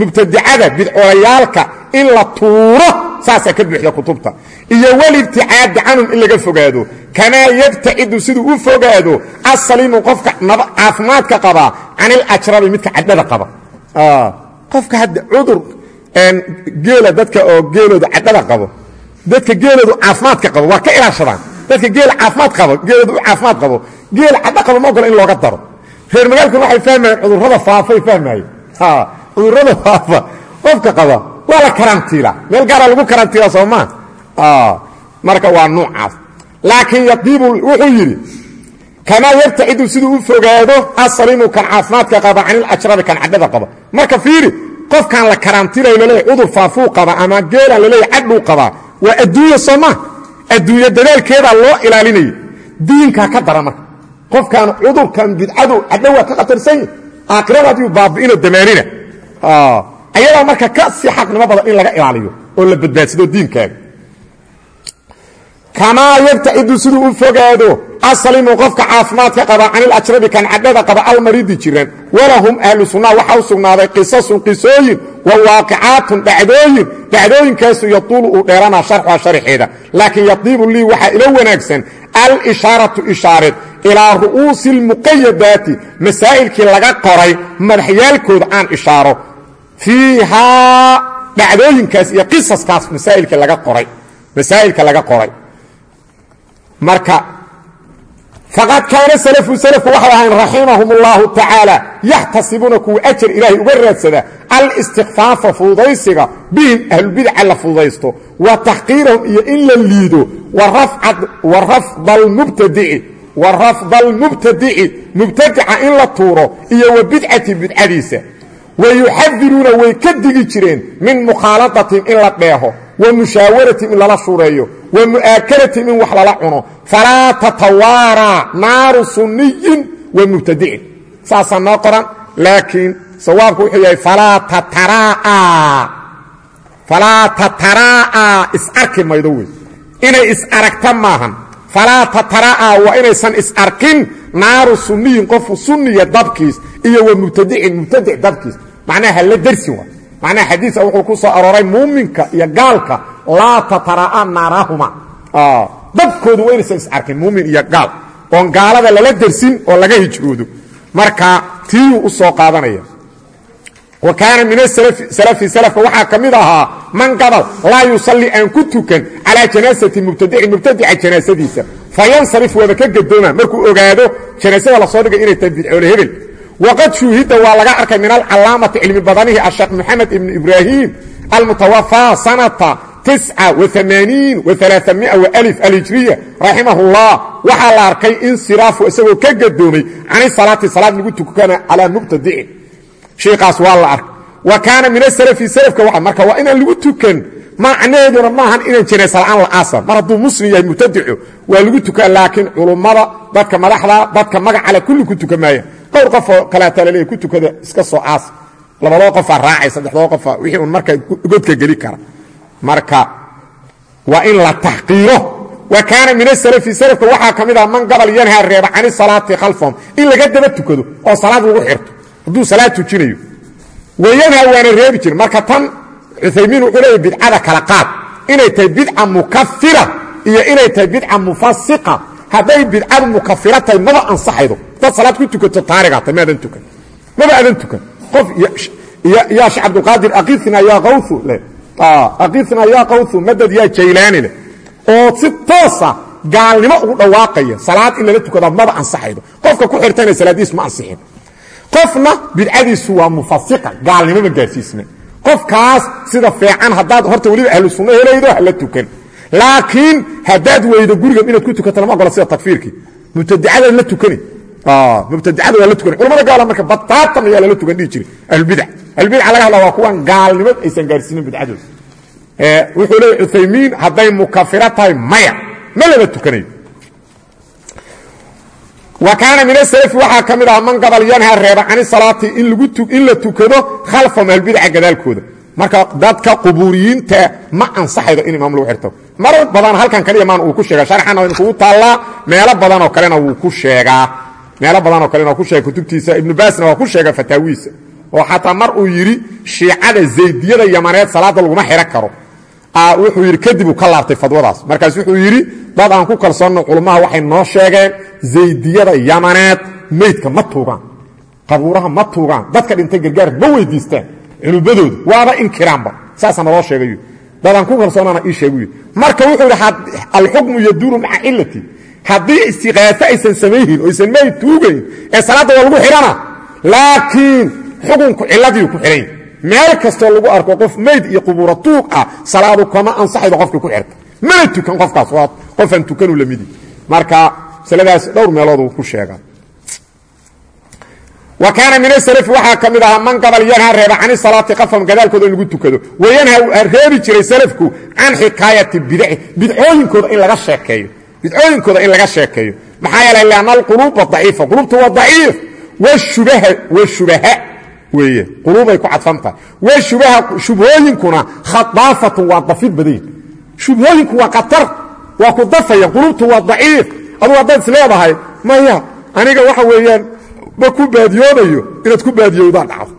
mubtadicada bidcolayaalka in la tuuro saasaa ka buuxda kutubta. Iyo walibticaadi canhum in laga fogaado. Kamaa yabtacidu siduu u fogaado asalimu qofka caafimaadka qabaa can ilajrabi midka cadhada qaba. Qofka hadda cudur geela dadka oo geelooda cadhada qabo dadka geeloodu caafimaadka qabo waa ka ilaashadaan. Dadka geela caafimaad qabo geelooda u qabo geela cadho qabo ma ogola in looga daro. Reer magaalkuna waxay fahmayeen cudurrada faafay fahmayeen cudurrada faafa qofka qaba waa la karantiila. Meel gaara lagu karantiila soo maa marka waa nuucaas. Laakiin yadiibu wuxuu yidhi kamaa yabtacidu siduu u fogaado asalimu kan caafimaadka qaba can ilajrabi kan cadhada qaba. Marka fiiri qofkaan la karantilayo laleeya cudur faafuu qaba ama geelaan laleeya cadhuu qabaa waa adduunya soo maa adduunyo dadaalkeedaa loo ilaalinaya diinkaa ka dara marka. Qofkan cudurkan bidcadu hadha waa ka khatarsan yahi aakhiradaadiu baabi'ino damaanina ayadaa marka ka sii xaqnimo badan in laga ilaaliyo oo la badbaadsado diinkaaga kamaa yabtacidu siduu u fogaado asalimu qofka caafimaadka qaba canilajrabi kan cadhada qaba almaridi jiran walahum ahlu sunnaa waxaa u sugnaaday qisasun qisooyin wa waaqicaatun dhacdooyin. Dhacdooyinkaasu yatuulu uu dheeranaa sharxuha sharxeeda laakiin yadiibu lii waxaa ila wanaagsan alishaaratu ishaareed ilaa ru'uusi almuqayadaati masaa'ilkii laga qoray madaxyaalkooda aan ishaaro fiihaa dhacdooyinkaas iyo qisaskaas masaailka laga qoray. Masaa'ilka laga qoray. Marka faqad kaana salafu salafku waxay ahayn raximahum اllahu tacaala yaxtasibuuna kuwa ajar ilaahay uga raadsada alistikfaafa fududaysiga bihim ahlulbidca la fududaysto wa taxqiirahum iyo in la liido wa rafda almubtadici mubtadica in la tuuro iyo wa bidcati bidcadiisa wayuxadiruuna way ka digi jireen min mukhaaladatim in la dheeho wa mushaawaratim in lala shureeyo wa mu'aakalatim in wax lala cuno falaa tatawaaraa naaru sunniyin wa mubtadicin saasaa noo qoran laakiin sawaabku wuxuu yahay falaa tataraa'a is-arki maydo wey inay is-aragta maahan falaa tataraa'a waa inaysan is-arkin naaru sunniyin qofu sunniya dabkiis iyo wa mubtadicin mubtadic dabkiis macnaha la dersi waa. Macnaha xadiisa wuxuu ku soo arooray muuminka iyo gaalka laa tataraa'a naarahuma. Dabkoodu waa inaysan is-arkin muumin iyo gaal. Oon gaalada lala dersin oo laga hijroodo. Marka tiiyuu u soo qaadanaya. Wa kaana min asalafi salafka waxaa ka mid ahaa man gabal laa yusalli aan ku tukan calaa janaasati mubtadicin mubtadica janaasadiisa. Fayansarif waaba ka gadooma. Markuu ogaado janaasada la soo dhigay inay tahay bidcoole hebel waqad shuuhida waa laga arkay min alcalaamati cilmi badanihi asheekh moxamed ibni ibraahim almutawafaa sanata alhijriya raximah اllah waxaa la arkay insiraafu isagoo ka gadoomay can salaati salaad lagu tukana calaa mubtadicin shiikaas waa la arkay wa kaana min asalafi salafka waa marka waa inaan lagu tukan macnaheeduna maahan inaan janaasa la'aan la aasa mar hadduu muslim yahay mubtadico waa lagu tukan laakiin culummada dadka madaxda dadka magacale kulli ku dhowr qofoo kaleeta laleeya ku tukada iska soo aas labadoo qofaa raacay saddexdoo qofaa wixii un marka godka geli kara. Marka waa in la taxqiiro wa kaana min asalafi salafka waxaa ka mid ah man gabal yanhaa reeba cani salaati khalfahum. In laga daba tukado oo salaad lagu xirto. Hadduu salaad tujinayo. Wayanhaa waana reebi jiri marka tan cuaymiin wuxuu leeya bidcada kala qaad. Inay tahay bidca mukafira iyo inay tahay bidca mufasiqa hadday bidcadu mukafira tahay maba ansaxaydo dad salaad ku tukato taarigaata maadan tukan. Maba adan tukan. Qof yaa sheh cabdulqaadir aqiifna yaa qawhu le. Aqiifna yaa qawhu madad yaa jaylaani leh oo si toosa gaalnimo ugu dhawaaqaya salaad in lala tukadaa maba ansaxaydo qofka ku xirtayna salaadiis ma ansixin. Qofna bidcadiisu waa mufasiqa gaalnimo ma gaarsiisna qofkaas sida fiican haddaad horta weliba ahlu sunno helaydo hala tukan. Laakiin haddaad weydo guriga inaad ku tukato lama ogola sida takfiirkii mubtadicadaad la tukani mubtadicada waa la tukan culamada gaala marka bataatan ayaa lala tukan dhihi jiray. Ahlulbidac ahlulbidaca laga hadla waa kuwan gaalnimad aysan gaarsiinin bidcadooda wuxuu leeya cuthaymiin hadday mukafiro tahay maya. Ma lala tukanayo wa kaana min asalafi waxaa ka mid ah man gabal yanha reeba cani salaati in la tukado khalfahum ahlbidaca gadaalkooda. Marka dadka qubuuriyiinta ma ansaxaydo in imaam lagu xirto. Mar badan halkan kaliya maan uu ku sheega sharxana in kugu taallaa meelo badan oo kalena wuu ku sheegaa meelo badan oo kalena ku sheega kutubtiisa. Ibnu baasna waa ku sheega fataawiisa oo xataa mar uu yidhi shiicada zaydiyada yamaneed salaadda laguma xiro karo. Wuxuu yidhi kadib uu ka laabtay fadwadaas. Markaas wuxuu yidhi dad aan ku kalsoonno culummaha waxay noo sheegeen zaydiyada yamaneed meydka ma tuugaan qabuuraha ma tuugaan dadka dhintay gargaar ma weydiistaan culubadooda waaba inkiraanba. Saasaa naloo sheegayu dadaan ku kalsoonana ii sheegu marka wuxuu yidhi alxukmu yaduuru maca cilati haddii istiqaafo aysan samayhin oo aysan meyd tuugayn ee salaadda waa lagu xidhana laakiin xukunku ciladiiu ku xidhan meel kastoo lagu arko qof meyd iyo qubuura tuug ah salaadu kama ansaxaydo qofkii ku xirta mana tukan qofkaas waa qofaan tukanu lamidi marka masaladaas dhowr meelood uu ku sheegaa. Wa kaana min asalafi waxaa ka mid ahaa man gabal yanha reeba cani salaati qafam gadaalkooda in lagu tukado. Wayanha reebi jiray salafku can xikaayati bidaci bidcooyinkooda in laga sheekeeyo bidcooyinkooda in laga sheekeeyo. Maxaa yeelay lianna alquluuba daciifa. Qulubtu waa daciif. Washubaha washubaha weeye. Quluubay ku cadfan tahay. Washubaha shubhooyinkuna khadaafatun waa dafid badayn shubhooyinku waa qatar waa ku dafaya. Qulubtu waa daciif. Adugu haddaad is leedahay maya aniga waxa weeyaan ma ku baadiyoonayo inaad ku baadiyowdaan dhacdo.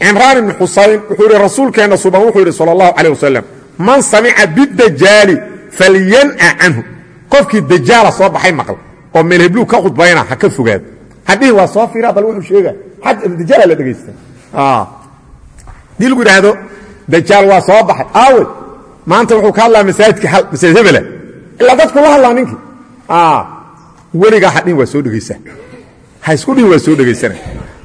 Cimraan ibni xusayn wuxuu yidhi rasuulkeenna suban wuxuu yidhi sala allahu calay wasalam man samica bidajaali falyan'a canhu qofkii dajaala soo baxay maqla oo meelhebluu ka khudbayna ha ka fogaado hadhihi waa soo firaa bal wuxuu sheega dajaala la dhegaysta haddii lagu idhaahdo dajaal waa soo baxay. Aawe maanta wuxuu ka hadlaa masaajidka masaajid hebela ilaa dadku la hadlaa ninkii. Weligaa hadhihin waa soo dhegaysaa ha isku dhihin waa soo dhegaysana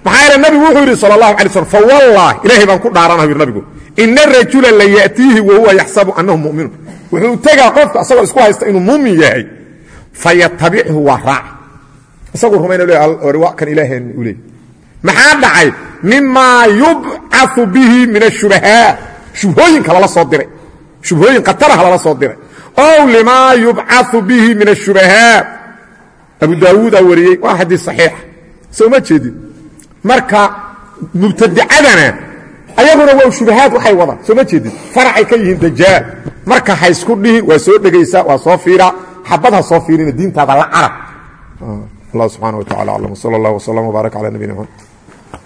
maxaa yeele nabigu wuxuu yidhi sal allahu alay slm fawallah ilaahay baan ku dhaarana yidhi nabigu ina rajula la ya'tiihi wa huwa yaxsabu annahu mu'minun wuxuu tegaa qofka asagoo isku haysta inuu muumin yahay. Fayatabichu waa raac. Isaguu rumayna le kan ilaaheen u leey maxaa dhacay? Mimaa yubcau bihi min ashubahaa shubhooyinka lala soo diray. Shubhooyin khataraha lala soo diray. Ow limaa yubcau bihi min ashubahaa abu daawuudaa wariyey waa xadiis saxiixa soo ma jeedin. Marka mubtadicadana ayaguna waa shubahaad waxay wadaan soo ma jeedin? Ka yihiin dajaal. Marka ha isku dhihin waa soo dhegaysaa waa soo fiiraa xabad soo fiirina diintaada la carab. Allah subxaana wa tacala aclam wsala allah wslam wbaarak cala nabiyina